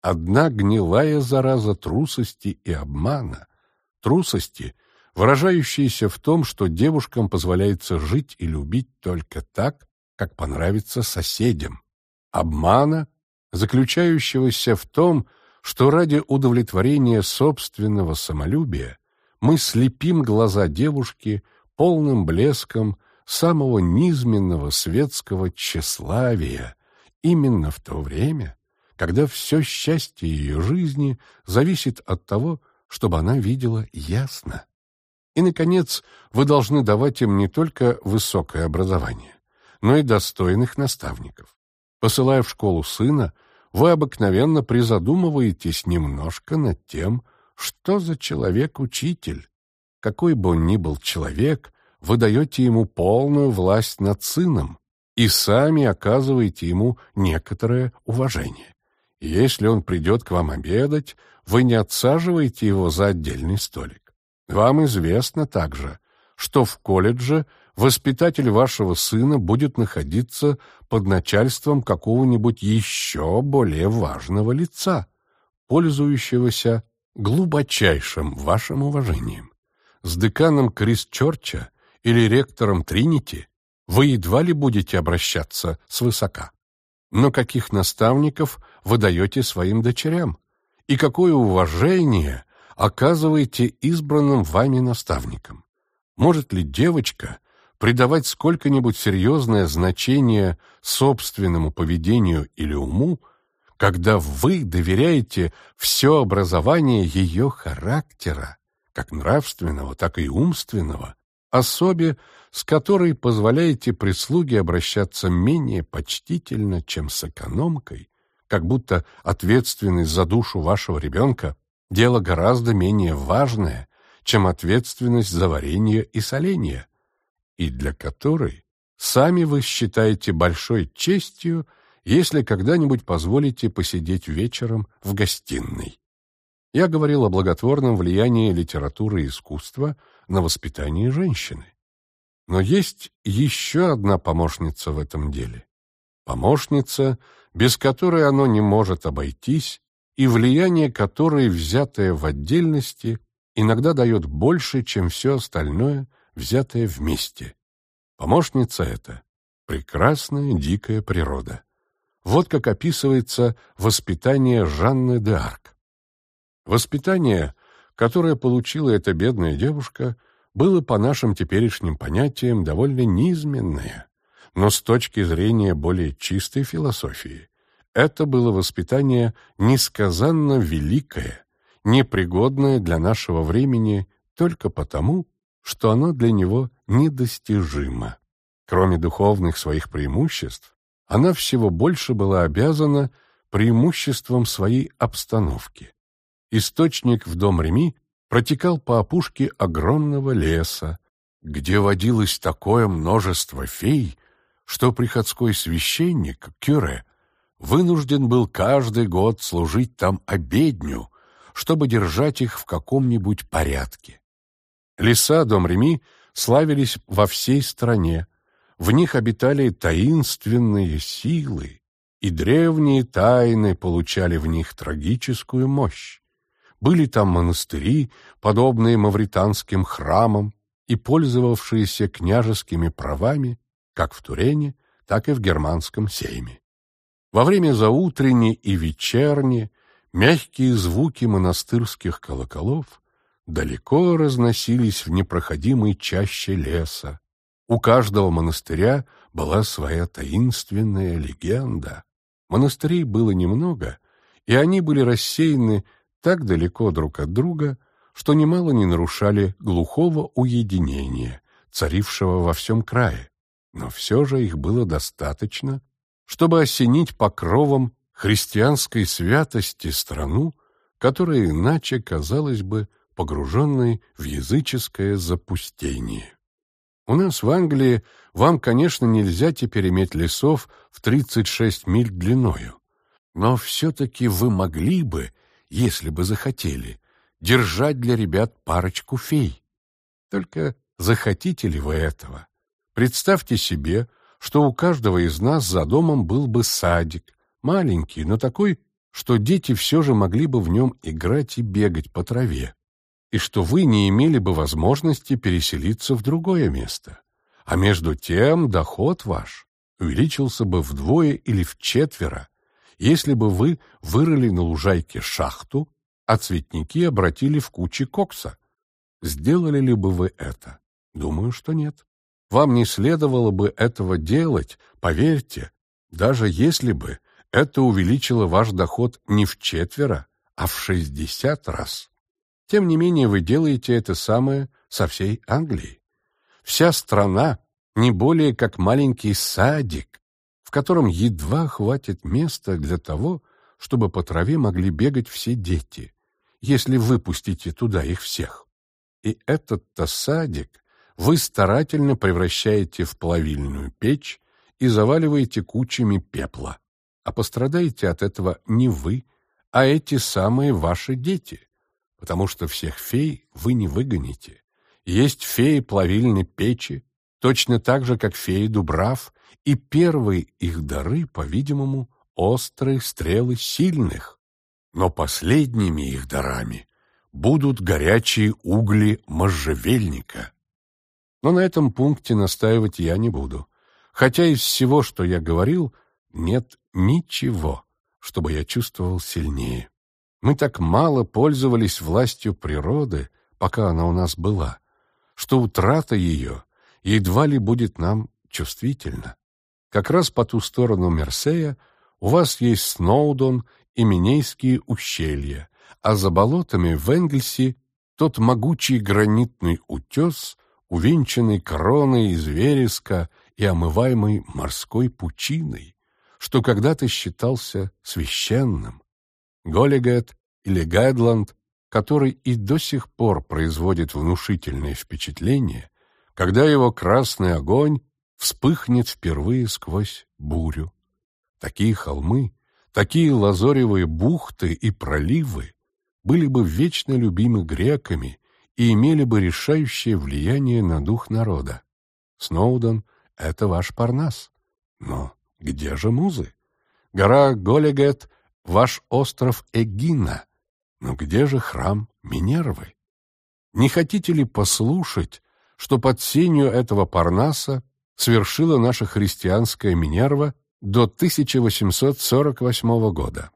одна гнилая зараза трусости и обмана, трусости, выражающейся в том, что девушкам позволяется жить и любить только так, как понравится соседям, обмана, заключающегося в том, что ради удовлетворения собственного самолюбия мы слепим глаза девушки полным блеском самого низменного светского тщеславия именно в то время, когда все счастье ее жизни зависит от того, чтобы она видела ясно. И, наконец, вы должны давать им не только высокое образование, но и достойных наставников. Посылая в школу сына, вы обыкновенно призадумываетесь немножко над тем, что за человек-учитель. Какой бы он ни был человек, вы даете ему полную власть над сыном и сами оказываете ему некоторое уважение. Если он придет к вам обедать, вы не отсаживаете его за отдельный столик. Вам известно также, что в колледже воспитатель вашего сына будет находиться под начальством какого-нибудь еще более важного лица, пользующегося глубочайшим вашим уважением. С деканом Крис-Чорча или ректором Тринити, вы едва ли будете обращаться свысока. Но каких наставников вы даете своим дочерям? И какое уважение оказываете избранным вами наставникам? Может ли девочка придавать сколько-нибудь серьезное значение собственному поведению или уму, когда вы доверяете все образование ее характера, как нравственного, так и умственного, особе, с которой позволяете прислуге обращаться менее почтительно, чем с экономкой, как будто ответственность за душу вашего ребенка – дело гораздо менее важное, чем ответственность за варенье и соление, и для которой сами вы считаете большой честью, если когда-нибудь позволите посидеть вечером в гостиной. Я говорил о благотворном влиянии литературы и искусства на воспитание женщины. Но есть еще одна помощница в этом деле. Помощница, без которой оно не может обойтись, и влияние которой, взятое в отдельности, иногда дает больше, чем все остальное, взятое вместе. Помощница эта — прекрасная дикая природа. Вот как описывается воспитание Жанны де Арк. Воспитание, которое получила эта бедная девушка, было по нашим теперешним понятиям довольно низменное, но с точки зрения более чистой философии это было воспитание несказанно великое, непригодное для нашего времени только потому, что оно для него недостижимо. Кроме духовных своих преимуществ, она всего больше была обязана преимуществом своей обстановки. Источник в дом Реми протекал по опушке огромного леса, где водилось такое множество фей, что приходской священник, Кюре, вынужден был каждый год служить там обедню, чтобы держать их в каком-нибудь порядке. Леса дом Реми славились во всей стране, в них обитали таинственные силы, и древние тайны получали в них трагическую мощь. Были там монастыри, подобные мавританским храмам и пользовавшиеся княжескими правами как в Турене, так и в германском сейме. Во время заутренней и вечерней мягкие звуки монастырских колоколов далеко разносились в непроходимой чаще леса. У каждого монастыря была своя таинственная легенда. Монастырей было немного, и они были рассеяны так далеко друг от друга, что немало не нарушали глухого уединения, царившего во всем крае. Но все же их было достаточно, чтобы осенить покровом христианской святости страну, которая иначе казалась бы погруженной в языческое запустение. У нас в Англии вам, конечно, нельзя теперь иметь лесов в 36 миль длиною, но все-таки вы могли бы, если бы захотели, держать для ребят парочку фей. Только захотите ли вы этого? Представьте себе, что у каждого из нас за домом был бы садик, маленький, но такой, что дети все же могли бы в нем играть и бегать по траве, и что вы не имели бы возможности переселиться в другое место. А между тем доход ваш увеличился бы вдвое или в четверо, если бы вы вырыли на лужайке шахту, а цветники обратили в кучи кокса. Сделали ли бы вы это? Думаю, что нет. Вам не следовало бы этого делать, поверьте, даже если бы это увеличило ваш доход не в четверо, а в шестьдесят раз. Тем не менее, вы делаете это самое со всей Англией. Вся страна не более как маленький садик, котором едва хватит места для того, чтобы по траве могли бегать все дети, если выпустите туда их всех. И этот-то садик вы старательно превращаете в плавильную печь и заваливаете кучами пепла. А пострадаете от этого не вы, а эти самые ваши дети, потому что всех фей вы не выгоните. Есть феи плавильной печи, точно так же, как феи дубрав, и первые их дары, по-видимому, острые стрелы сильных. Но последними их дарами будут горячие угли можжевельника. Но на этом пункте настаивать я не буду. Хотя из всего, что я говорил, нет ничего, чтобы я чувствовал сильнее. Мы так мало пользовались властью природы, пока она у нас была, что утрата ее едва ли будет нам чувствительна. Как раз по ту сторону Мерсея у вас есть Сноудон и Минейские ущелья, а за болотами в Энгельсе тот могучий гранитный утес, увенчанный короной из вереска и омываемый морской пучиной, что когда-то считался священным. Голлигет или Гайдланд, который и до сих пор производит внушительное впечатление, когда его красный огонь вспыхнет впервые сквозь бурю. Такие холмы, такие лазоревые бухты и проливы были бы вечно любимы греками и имели бы решающее влияние на дух народа. Сноуден — это ваш Парнас. Но где же музы? Гора Голегет — ваш остров Эгина. Но где же храм Минервы? Не хотите ли послушать, что под сенью этого Парнаса свершила наша христианская Минерва до 1848 года?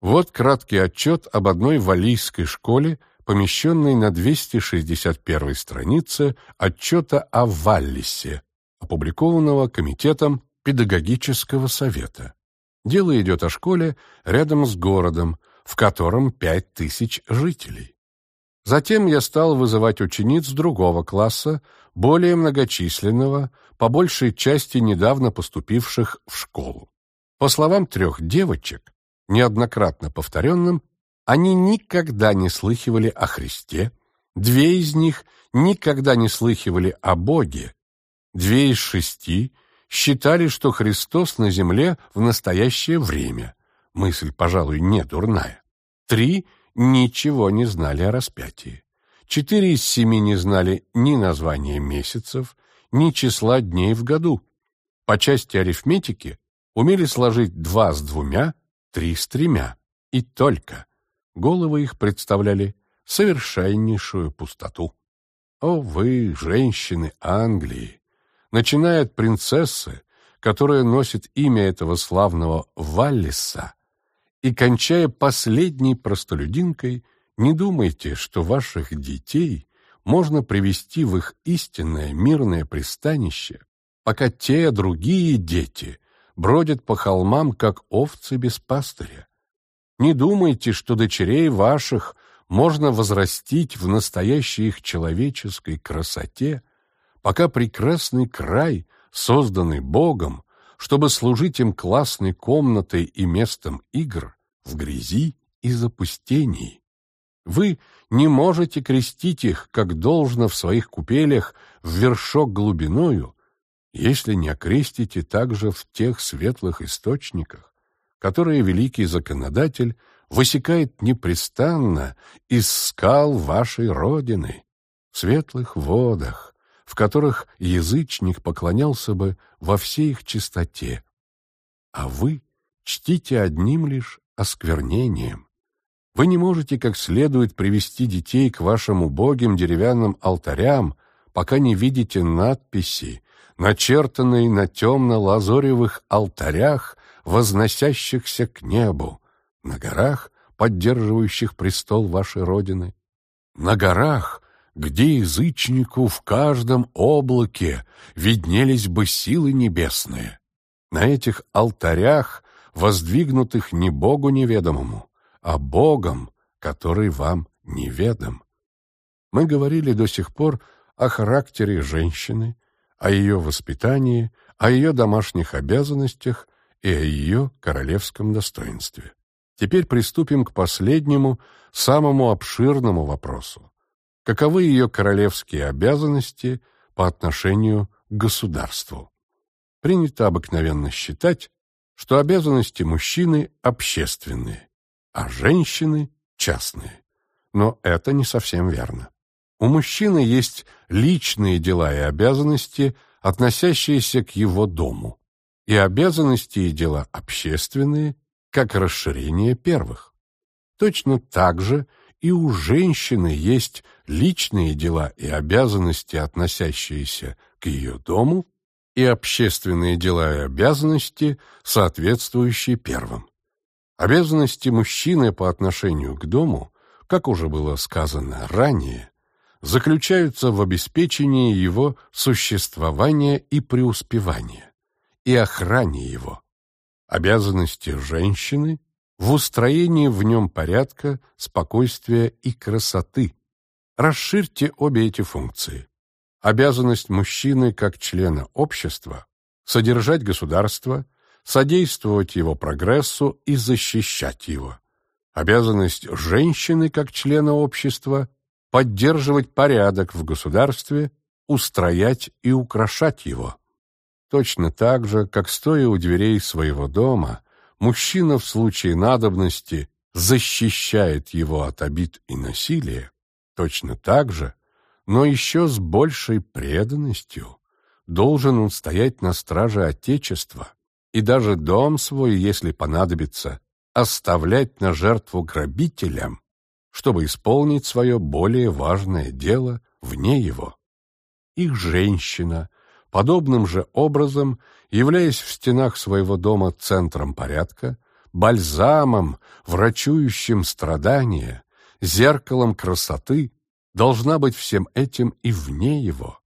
Вот краткий отчет об одной валийской школе, помещенной на 261 странице отчета о Валлисе, опубликованного Комитетом педагогического совета. Дело идет о школе рядом с городом, в котором пять тысяч жителей. Затем я стал вызывать учениц другого класса, более многочисленного, по большей части недавно поступивших в школу. По словам трех девочек, неоднократно повторенным, они никогда не слыхивали о Христе, две из них никогда не слыхивали о Боге, две из шести считали, что Христос на земле в настоящее время. Мысль, пожалуй, не дурная. Три ничего не знали о распятии. Четыре из семи не знали ни названия месяцев, ни числа дней в году. По части арифметики умели сложить два с двумя, три с тремя. И только. головы их представляли совершеннейшую пустоту. О вы, женщины Англии, начиная от принцессы, которая носит имя этого славного Валлиса, и кончая последней простолюдинкой, не думайте, что ваших детей можно привести в их истинное мирное пристанище, пока те другие дети бродят по холмам, как овцы без пастыря. Не думайте, что дочерей ваших можно возрастить в настоящей их человеческой красоте, пока прекрасный край, созданный Богом, чтобы служить им классной комнатой и местом игр, в грязи и запустении. Вы не можете крестить их, как должно в своих купелях, в вершок глубиною, если не окрестите также в тех светлых источниках, которые великий законодатель высекает непрестанно из скал вашей Родины, в светлых водах, в которых язычник поклонялся бы во всей их чистоте. А вы чтите одним лишь осквернением. Вы не можете как следует привести детей к вашим убогим деревянным алтарям, пока не видите надписи, начертанные на темно-лазоревых алтарях, возносящихся к небу, на горах, поддерживающих престол вашей Родины, на горах, где язычнику в каждом облаке виднелись бы силы небесные. На этих алтарях, воздвигнутых не Богу неведомому, а Богом, который вам неведом. Мы говорили до сих пор о характере женщины, о ее воспитании, о ее домашних обязанностях и о ее королевском достоинстве. Теперь приступим к последнему, самому обширному вопросу. Каковы ее королевские обязанности по отношению к государству? Принято обыкновенно считать, что обязанности мужчины общественные, а женщины – частные. Но это не совсем верно. У мужчины есть личные дела и обязанности, относящиеся к его дому, и обязанности и дела общественные, как расширение первых. Точно так же и у женщины есть личные дела и обязанности, относящиеся к ее дому, и общественные дела и обязанности, соответствующие первым. Обязанности мужчины по отношению к дому, как уже было сказано ранее, заключаются в обеспечении его существования и преуспевания, и охране его. Обязанности женщины в устроении в нем порядка, спокойствия и красоты. Расширьте обе эти функции. Обязанность мужчины как члена общества – содержать государство, содействовать его прогрессу и защищать его. Обязанность женщины как члена общества – поддерживать порядок в государстве, устроять и украшать его. Точно так же, как стоя у дверей своего дома, мужчина в случае надобности защищает его от обид и насилия, точно так же, но еще с большей преданностью, должен он стоять на страже Отечества, и даже дом свой, если понадобится, оставлять на жертву грабителям, чтобы исполнить свое более важное дело вне его. Их женщина, подобным же образом, являясь в стенах своего дома центром порядка, бальзамом, врачующим страдания, зеркалом красоты, должна быть всем этим и вне его,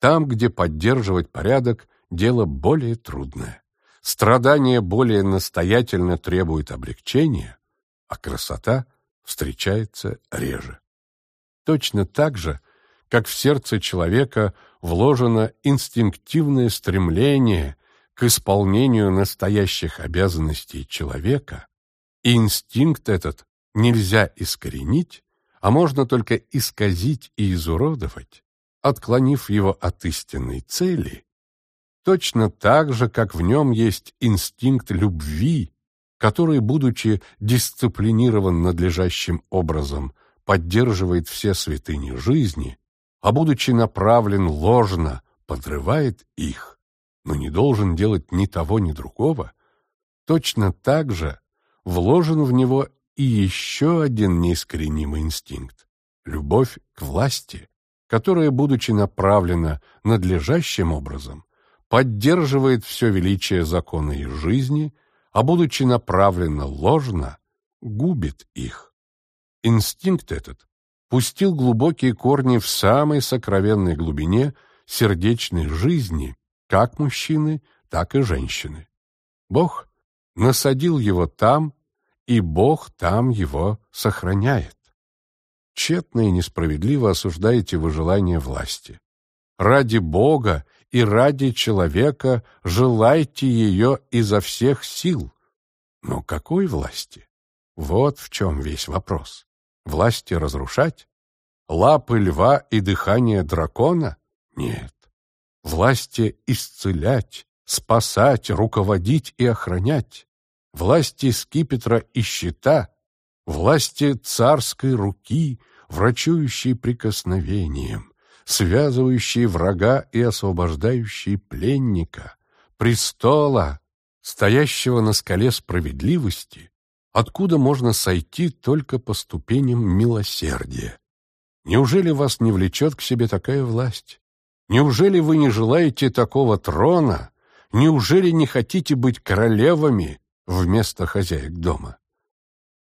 там, где поддерживать порядок – дело более трудное. Страдание более настоятельно требует облегчения, а красота встречается реже. Точно так же, как в сердце человека вложено инстинктивное стремление к исполнению настоящих обязанностей человека, и инстинкт этот нельзя искоренить, а можно только исказить и изуродовать, отклонив его от истинной цели. Точно так же, как в нем есть инстинкт любви, который, будучи дисциплинирован надлежащим образом, поддерживает все святыни жизни, а будучи направлен ложно, подрывает их, но не должен делать ни того, ни другого, точно так же вложен в него и еще один неискоренимый инстинкт — любовь к власти, которая, будучи направлена надлежащим образом, поддерживает все величие закона и жизни, а, будучи направлена ложно, губит их. Инстинкт этот пустил глубокие корни в самой сокровенной глубине сердечной жизни как мужчины, так и женщины. Бог насадил его там, и Бог там его сохраняет. Тщетно и несправедливо осуждаете вы желание власти. Ради Бога и ради человека желайте ее изо всех сил. Но какой власти? Вот в чем весь вопрос. Власти разрушать? Лапы льва и дыхание дракона? Нет. Власти исцелять, спасать, руководить и охранять. Власти скипетра и щита, власти царской руки, врачующей прикосновением связывающий врага и освобождающий пленника, престола, стоящего на скале справедливости, откуда можно сойти только по ступеням милосердия. Неужели вас не влечет к себе такая власть? Неужели вы не желаете такого трона? Неужели не хотите быть королевами вместо хозяек дома?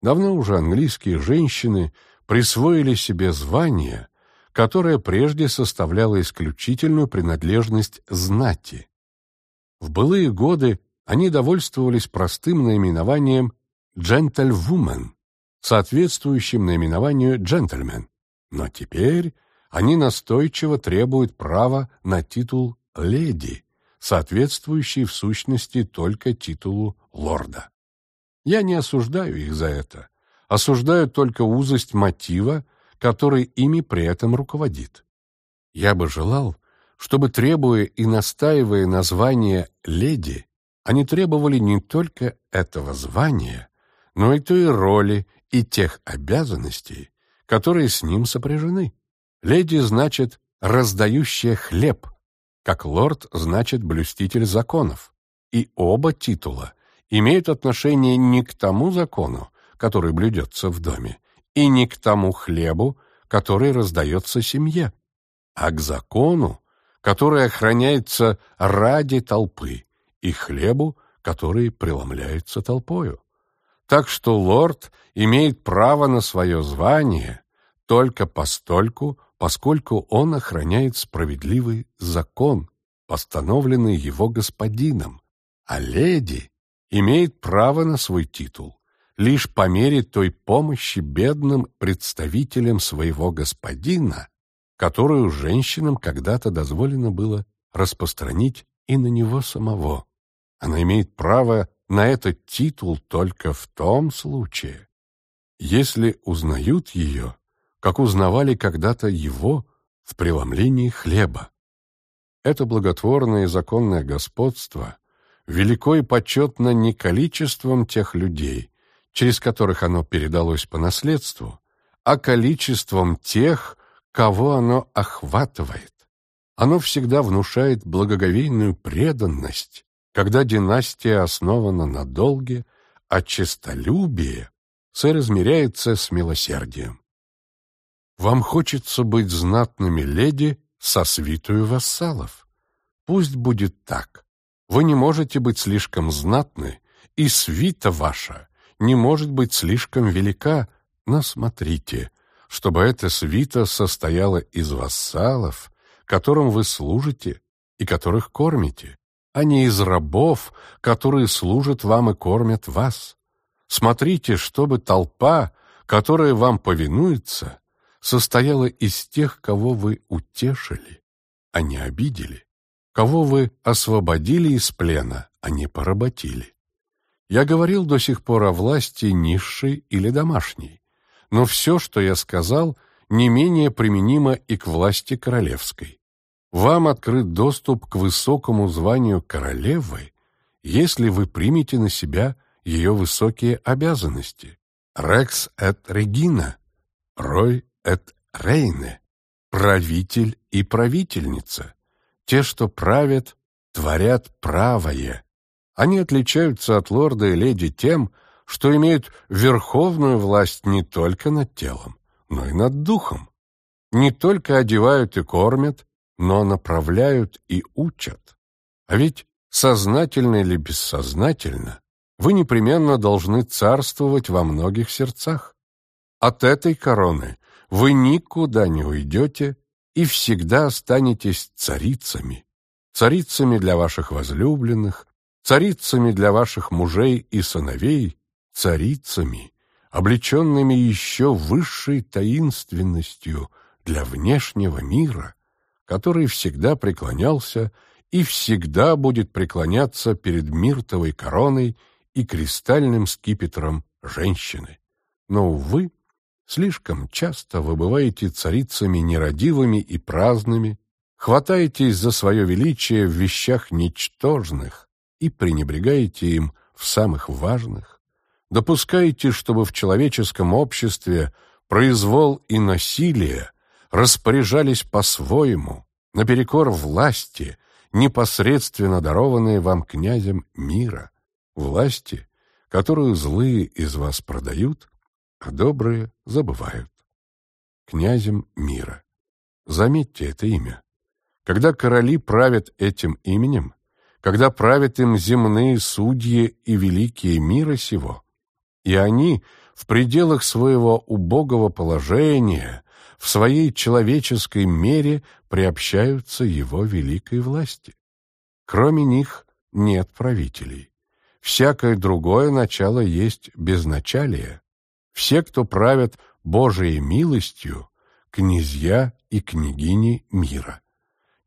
Давно уже английские женщины присвоили себе звание, которая прежде составляла исключительную принадлежность знати. В былые годы они довольствовались простым наименованием «джентльвумен», соответствующим наименованию «джентльмен», но теперь они настойчиво требуют права на титул «леди», соответствующий в сущности только титулу лорда. Я не осуждаю их за это, осуждаю только узость мотива, который ими при этом руководит. Я бы желал, чтобы, требуя и настаивая на звание «леди», они требовали не только этого звания, но и той роли и тех обязанностей, которые с ним сопряжены. Леди значит «раздающая хлеб», как лорд значит «блюститель законов». И оба титула имеют отношение не к тому закону, который блюдется в доме, и не к тому хлебу, который раздается семье, а к закону, который охраняется ради толпы, и хлебу, который преломляется толпою. Так что лорд имеет право на свое звание только постольку, поскольку он охраняет справедливый закон, постановленный его господином, а леди имеет право на свой титул, лишь по мере той помощи бедным представителям своего господина, которую женщинам когда-то дозволено было распространить и на него самого. Она имеет право на этот титул только в том случае, если узнают ее, как узнавали когда-то его в преломлении хлеба. Это благотворное и законное господство велико и почетно не количеством тех людей, через которых оно передалось по наследству, а количеством тех, кого оно охватывает. Оно всегда внушает благоговейную преданность, когда династия основана на долге, а честолюбие соразмеряется с милосердием. Вам хочется быть знатными леди со свитою вассалов. Пусть будет так. Вы не можете быть слишком знатны, и свита ваша не может быть слишком велика, но смотрите, чтобы эта свита состояла из вассалов, которым вы служите и которых кормите, а не из рабов, которые служат вам и кормят вас. Смотрите, чтобы толпа, которая вам повинуется, состояла из тех, кого вы утешили, а не обидели, кого вы освободили из плена, а не поработили. Я говорил до сих пор о власти низшей или домашней, но все, что я сказал, не менее применимо и к власти королевской. Вам открыт доступ к высокому званию королевы, если вы примете на себя ее высокие обязанности. Рекс эт регина, рой эт рейне, правитель и правительница. Те, что правят, творят правое, они отличаются от лорда и леди тем, что имеют верховную власть не только над телом, но и над духом. Не только одевают и кормят, но направляют и учат. А ведь сознательно или бессознательно вы непременно должны царствовать во многих сердцах. От этой короны вы никуда не уйдете и всегда останетесь царицами. Царицами для ваших возлюбленных, царицами для ваших мужей и сыновей, царицами, облеченными еще высшей таинственностью для внешнего мира, который всегда преклонялся и всегда будет преклоняться перед миртовой короной и кристальным скипетром женщины. Но, увы, слишком часто вы бываете царицами нерадивыми и праздными, хватаетесь за свое величие в вещах ничтожных и пренебрегаете им в самых важных, допускаете, чтобы в человеческом обществе произвол и насилие распоряжались по-своему, наперекор власти, непосредственно дарованные вам князем мира, власти, которую злые из вас продают, а добрые забывают. Князем мира. Заметьте это имя. Когда короли правят этим именем, когда правят им земные судьи и великие мира сего, и они в пределах своего убогого положения, в своей человеческой мере приобщаются его великой власти. Кроме них нет правителей. Всякое другое начало есть безначалие. Все, кто правят Божией милостью, князья и княгини мира.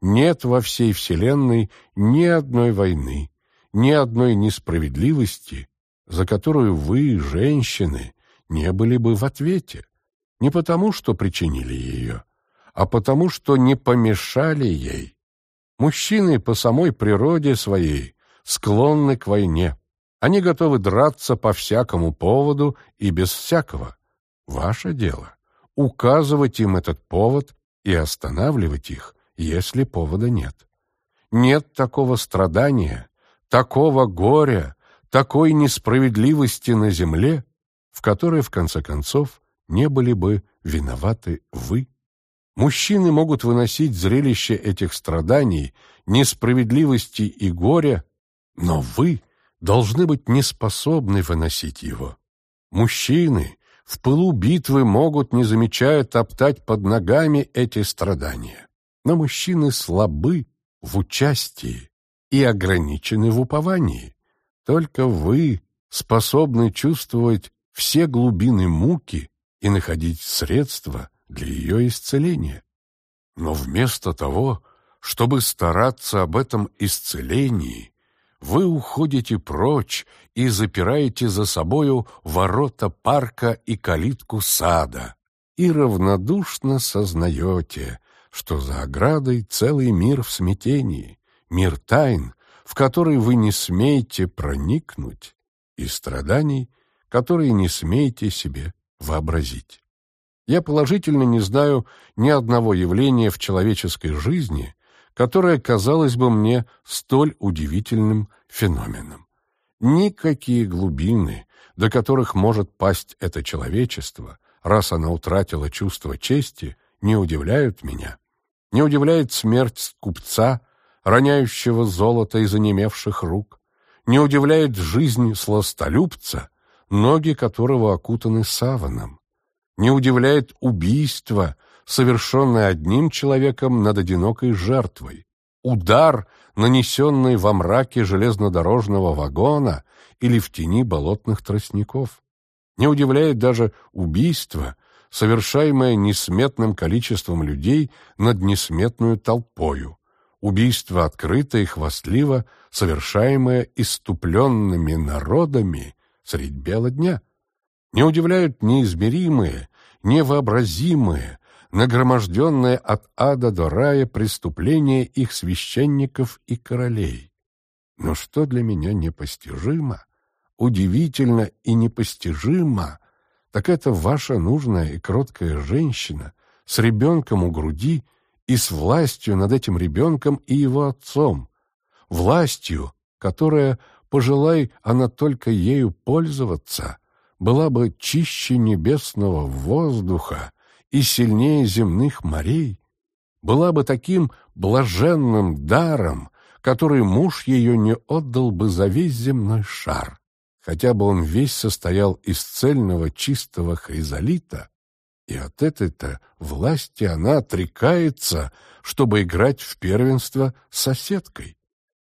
Нет во всей вселенной ни одной войны, ни одной несправедливости, за которую вы, женщины, не были бы в ответе. Не потому, что причинили ее, а потому, что не помешали ей. Мужчины по самой природе своей склонны к войне. Они готовы драться по всякому поводу и без всякого. Ваше дело — указывать им этот повод и останавливать их, если повода нет. Нет такого страдания, такого горя, такой несправедливости на земле, в которой, в конце концов, не были бы виноваты вы. Мужчины могут выносить зрелище этих страданий, несправедливости и горя, но вы должны быть неспособны выносить его. Мужчины в пылу битвы могут, не замечая, топтать под ногами эти страдания. Но мужчины слабы в участии и ограничены в уповании. Только вы способны чувствовать все глубины муки и находить средства для ее исцеления. Но вместо того, чтобы стараться об этом исцелении, вы уходите прочь и запираете за собою ворота парка и калитку сада, и равнодушно сознаете, что за оградой целый мир в смятении, мир тайн, в который вы не смеете проникнуть, и страданий, которые не смеете себе вообразить. Я положительно не знаю ни одного явления в человеческой жизни, которое казалось бы мне столь удивительным феноменом. Никакие глубины, до которых может пасть это человечество, раз оно утратило чувство чести, не удивляют меня. Не удивляет смерть купца, роняющего золото из онемевших рук, не удивляет жизнь сластолюбца, ноги которого окутаны саваном, не удивляет убийство, совершенное одним человеком над одинокой жертвой, удар, нанесенный во мраке железнодорожного вагона или в тени болотных тростников. Не удивляет даже убийство, совершаемое несметным количеством людей над несметную толпою, убийство открыто и хвастливо, совершаемое иступленными народами средь бела дня. Не удивляют неизмеримые, невообразимые, нагроможденные от ада до рая преступления их священников и королей. Но что для меня непостижимо, удивительно и непостижимо, так это ваша нужная и кроткая женщина с ребенком у груди и с властью над этим ребенком и его отцом, властью, которая пожелай она только ею пользоваться, была бы чище небесного воздуха и сильнее земных морей, была бы таким блаженным даром, который муж ее не отдал бы за весь земной шар, хотя бы он весь состоял из цельного чистого хризолита, и от этой-то власти она отрекается, чтобы играть в первенство с соседкой.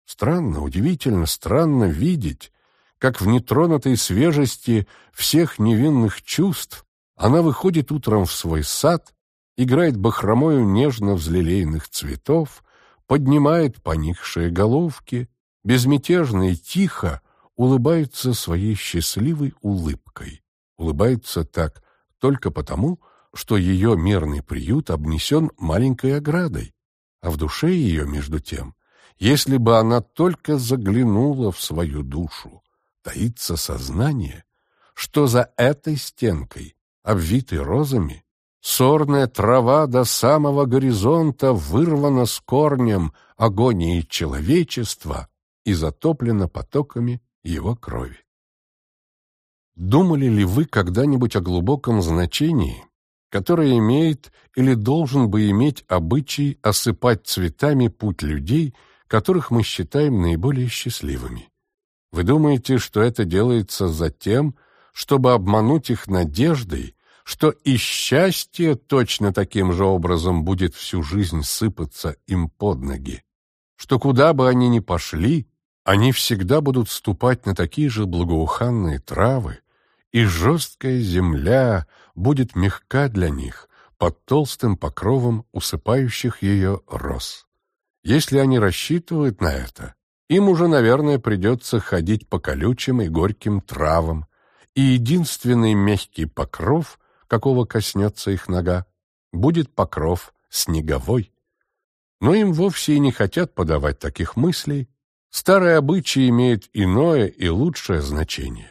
Странно, удивительно странно видеть, как в нетронутой свежести всех невинных чувств она выходит утром в свой сад, играет бахромою нежно взлелейных цветов, поднимает поникшие головки, безмятежно и тихо улыбается своей счастливой улыбкой. Улыбается так только потому, что ее мирный приют обнесен маленькой оградой, а в душе ее, между тем, если бы она только заглянула в свою душу, таится сознание, что за этой стенкой, обвитой розами, сорная трава до самого горизонта вырвана с корнем агонии человечества и затоплена потоками его крови. Думали ли вы когда-нибудь о глубоком значении, которое имеет или должен бы иметь обычай осыпать цветами путь людей, которых мы считаем наиболее счастливыми? Вы думаете, что это делается за тем, чтобы обмануть их надеждой, что и счастье точно таким же образом будет всю жизнь сыпаться им под ноги, что куда бы они ни пошли, они всегда будут ступать на такие же благоуханные травы, и жесткая земля будет мягка для них под толстым покровом усыпающих ее роз. Если они рассчитывают на это, им уже, наверное, придется ходить по колючим и горьким травам, и единственный мягкий покров, какого коснется их нога, будет покров снеговой. Но им вовсе и не хотят подавать таких мыслей. Старые обычаи имеют иное и лучшее значение.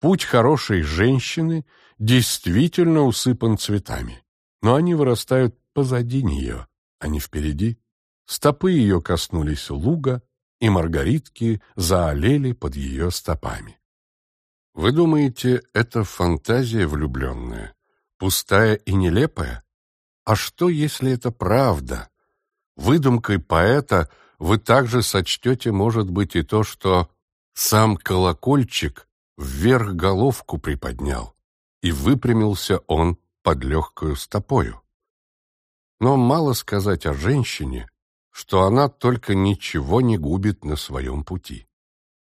Путь хорошей женщины действительно усыпан цветами, но они вырастают позади нее, а не впереди. Стопы ее коснулись луга, и маргаритки заолели под ее стопами. Вы думаете, это фантазия влюбленная, пустая и нелепая? А что, если это правда? Выдумкой поэта вы также сочтете, может быть, и то, что сам колокольчик вверх головку приподнял, и выпрямился он под легкою стопою. Но мало сказать о женщине, что она только ничего не губит на своем пути.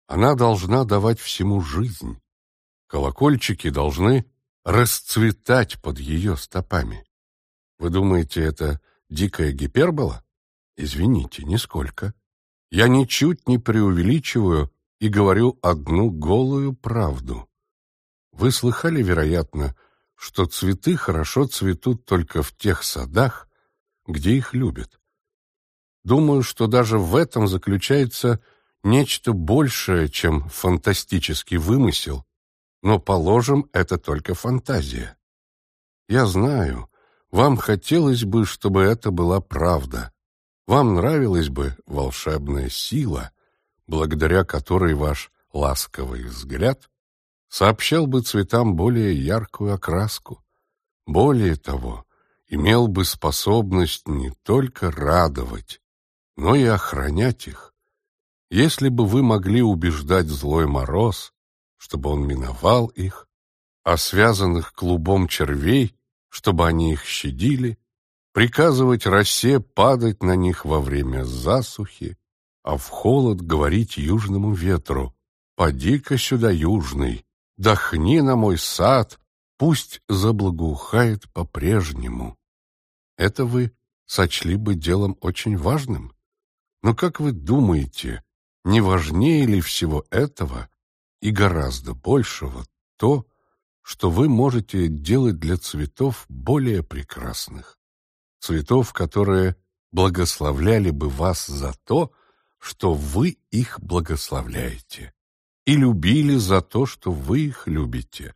Она должна давать всему жизнь. Колокольчики должны расцветать под ее стопами. Вы думаете, это дикая гипербола? Извините, нисколько. Я ничуть не преувеличиваю и говорю одну голую правду. Вы слыхали, вероятно, что цветы хорошо цветут только в тех садах, где их любят. Думаю, что даже в этом заключается нечто большее, чем фантастический вымысел, но, положим, это только фантазия. Я знаю, вам хотелось бы, чтобы это была правда. Вам нравилась бы волшебная сила, благодаря которой ваш ласковый взгляд сообщал бы цветам более яркую окраску. Более того, имел бы способность не только радовать, но и охранять их. Если бы вы могли убеждать злой мороз, чтобы он миновал их, а связанных клубом червей, чтобы они их щадили, приказывать росе падать на них во время засухи, а в холод говорить южному ветру «Поди-ка сюда, южный, дохни на мой сад, пусть заблагоухает по-прежнему». Это вы сочли бы делом очень важным? Но как вы думаете, не важнее ли всего этого и гораздо большего то, что вы можете делать для цветов более прекрасных? Цветов, которые благословляли бы вас за то, что вы их благословляете, и любили за то, что вы их любите.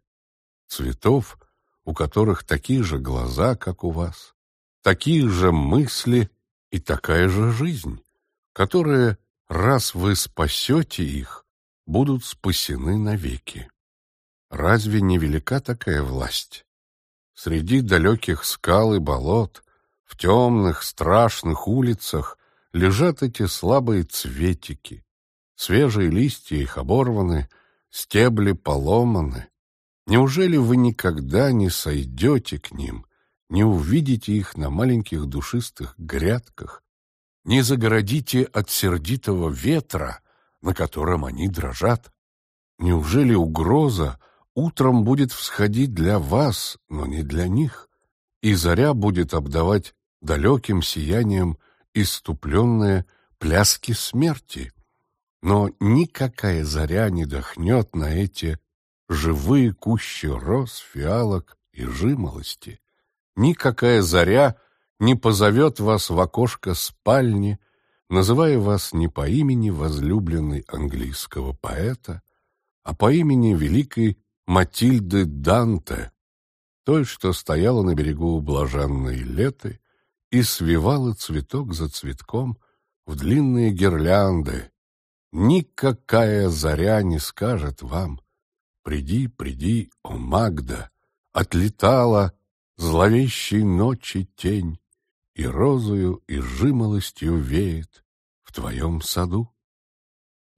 Цветов, у которых такие же глаза, как у вас, такие же мысли и такая же жизнь, которые, раз вы спасете их, будут спасены навеки. Разве не велика такая власть? Среди далеких скал и болот, в темных страшных улицах лежат эти слабые цветики. Свежие листья их оборваны, стебли поломаны. Неужели вы никогда не сойдете к ним, не увидите их на маленьких душистых грядках, не загородите от сердитого ветра, на котором они дрожат? Неужели угроза утром будет всходить для вас, но не для них, и заря будет обдавать далеким сиянием иступленные пляски смерти? Но никакая заря не дохнет на эти живые кущи роз, фиалок и жимолости. Никакая заря не позовет вас в окошко спальни, называя вас не по имени возлюбленной английского поэта, а по имени великой Матильды Данте, той, что стояла на берегу блаженной леты и свивала цветок за цветком в длинные гирлянды. Никакая заря не скажет вам «Приди, приди, о Магда!» Отлетала зловещей ночи тень, И розою, и жимолостью веет в твоем саду.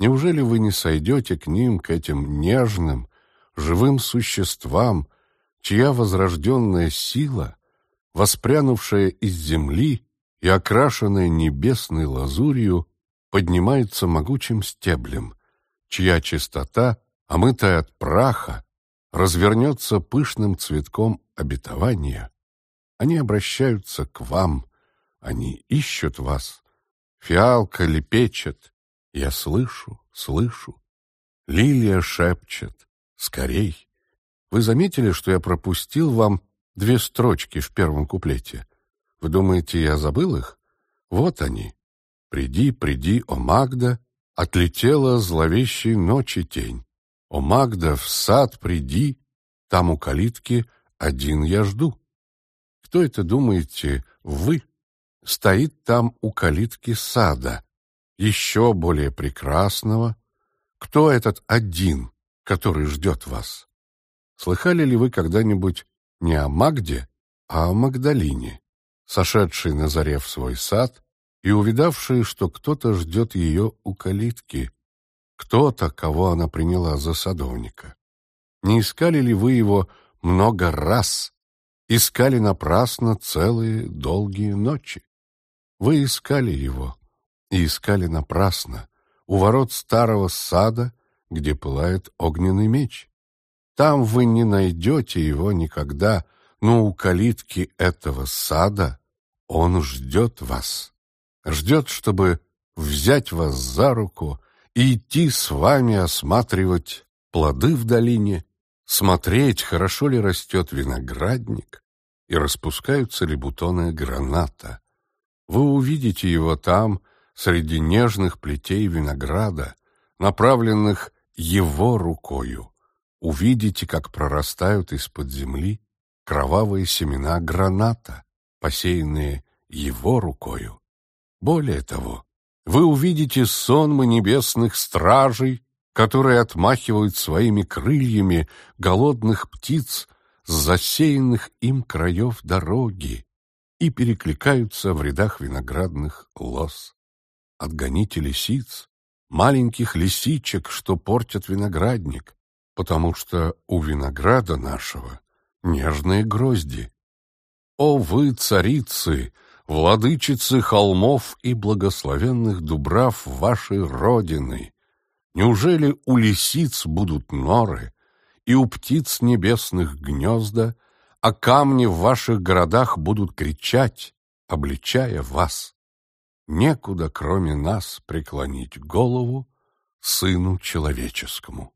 Неужели вы не сойдете к ним, к этим нежным, живым существам, чья возрожденная сила, воспрянувшая из земли и окрашенная небесной лазурью, поднимается могучим стеблем, чья чистота, омытая от праха, развернется пышным цветком обетования. Они обращаются к вам, они ищут вас. Фиалка лепечет, я слышу, слышу. Лилия шепчет, скорей. Вы заметили, что я пропустил вам две строчки в первом куплете? Вы думаете, я забыл их? Вот они. «Приди, приди, о Магда, отлетела зловещей ночи тень. О Магда, в сад приди, там у калитки один я жду». Кто это, думаете, вы? Стоит там у калитки сада, еще более прекрасного. Кто этот один, который ждет вас. Слыхали ли вы когда-нибудь не о Магде, а о Магдалине, сошедшей на заре в свой сад и увидавшей, что кто-то ждет ее у калитки, кто-то, кого она приняла за садовника? Не искали ли вы его много раз? Искали напрасно целые долгие ночи? Вы искали его и искали напрасно у ворот старого сада, где пылает огненный меч. Там вы не найдете его никогда, но у калитки этого сада он ждет вас. Ждет, чтобы взять вас за руку и идти с вами осматривать плоды в долине, смотреть, хорошо ли растет виноградник и распускаются ли бутоны граната. Вы увидите его там, среди нежных плетей винограда, направленных его рукою, увидите, как прорастают из-под земли кровавые семена граната, посеянные его рукою. Более того, вы увидите сонмы небесных стражей, которые отмахивают своими крыльями голодных птиц с засеянных им краев дороги и перекликаются в рядах виноградных лоз. Отгоните лисиц, маленьких лисичек, что портят виноградник, потому что у винограда нашего нежные грозди. О вы, царицы, владычицы холмов и благословенных дубрав вашей родины! Неужели у лисиц будут норы, и у птиц небесных гнезда, а камни в ваших городах будут кричать, обличая вас? некуда, кроме нас, преклонить голову Сыну Человеческому.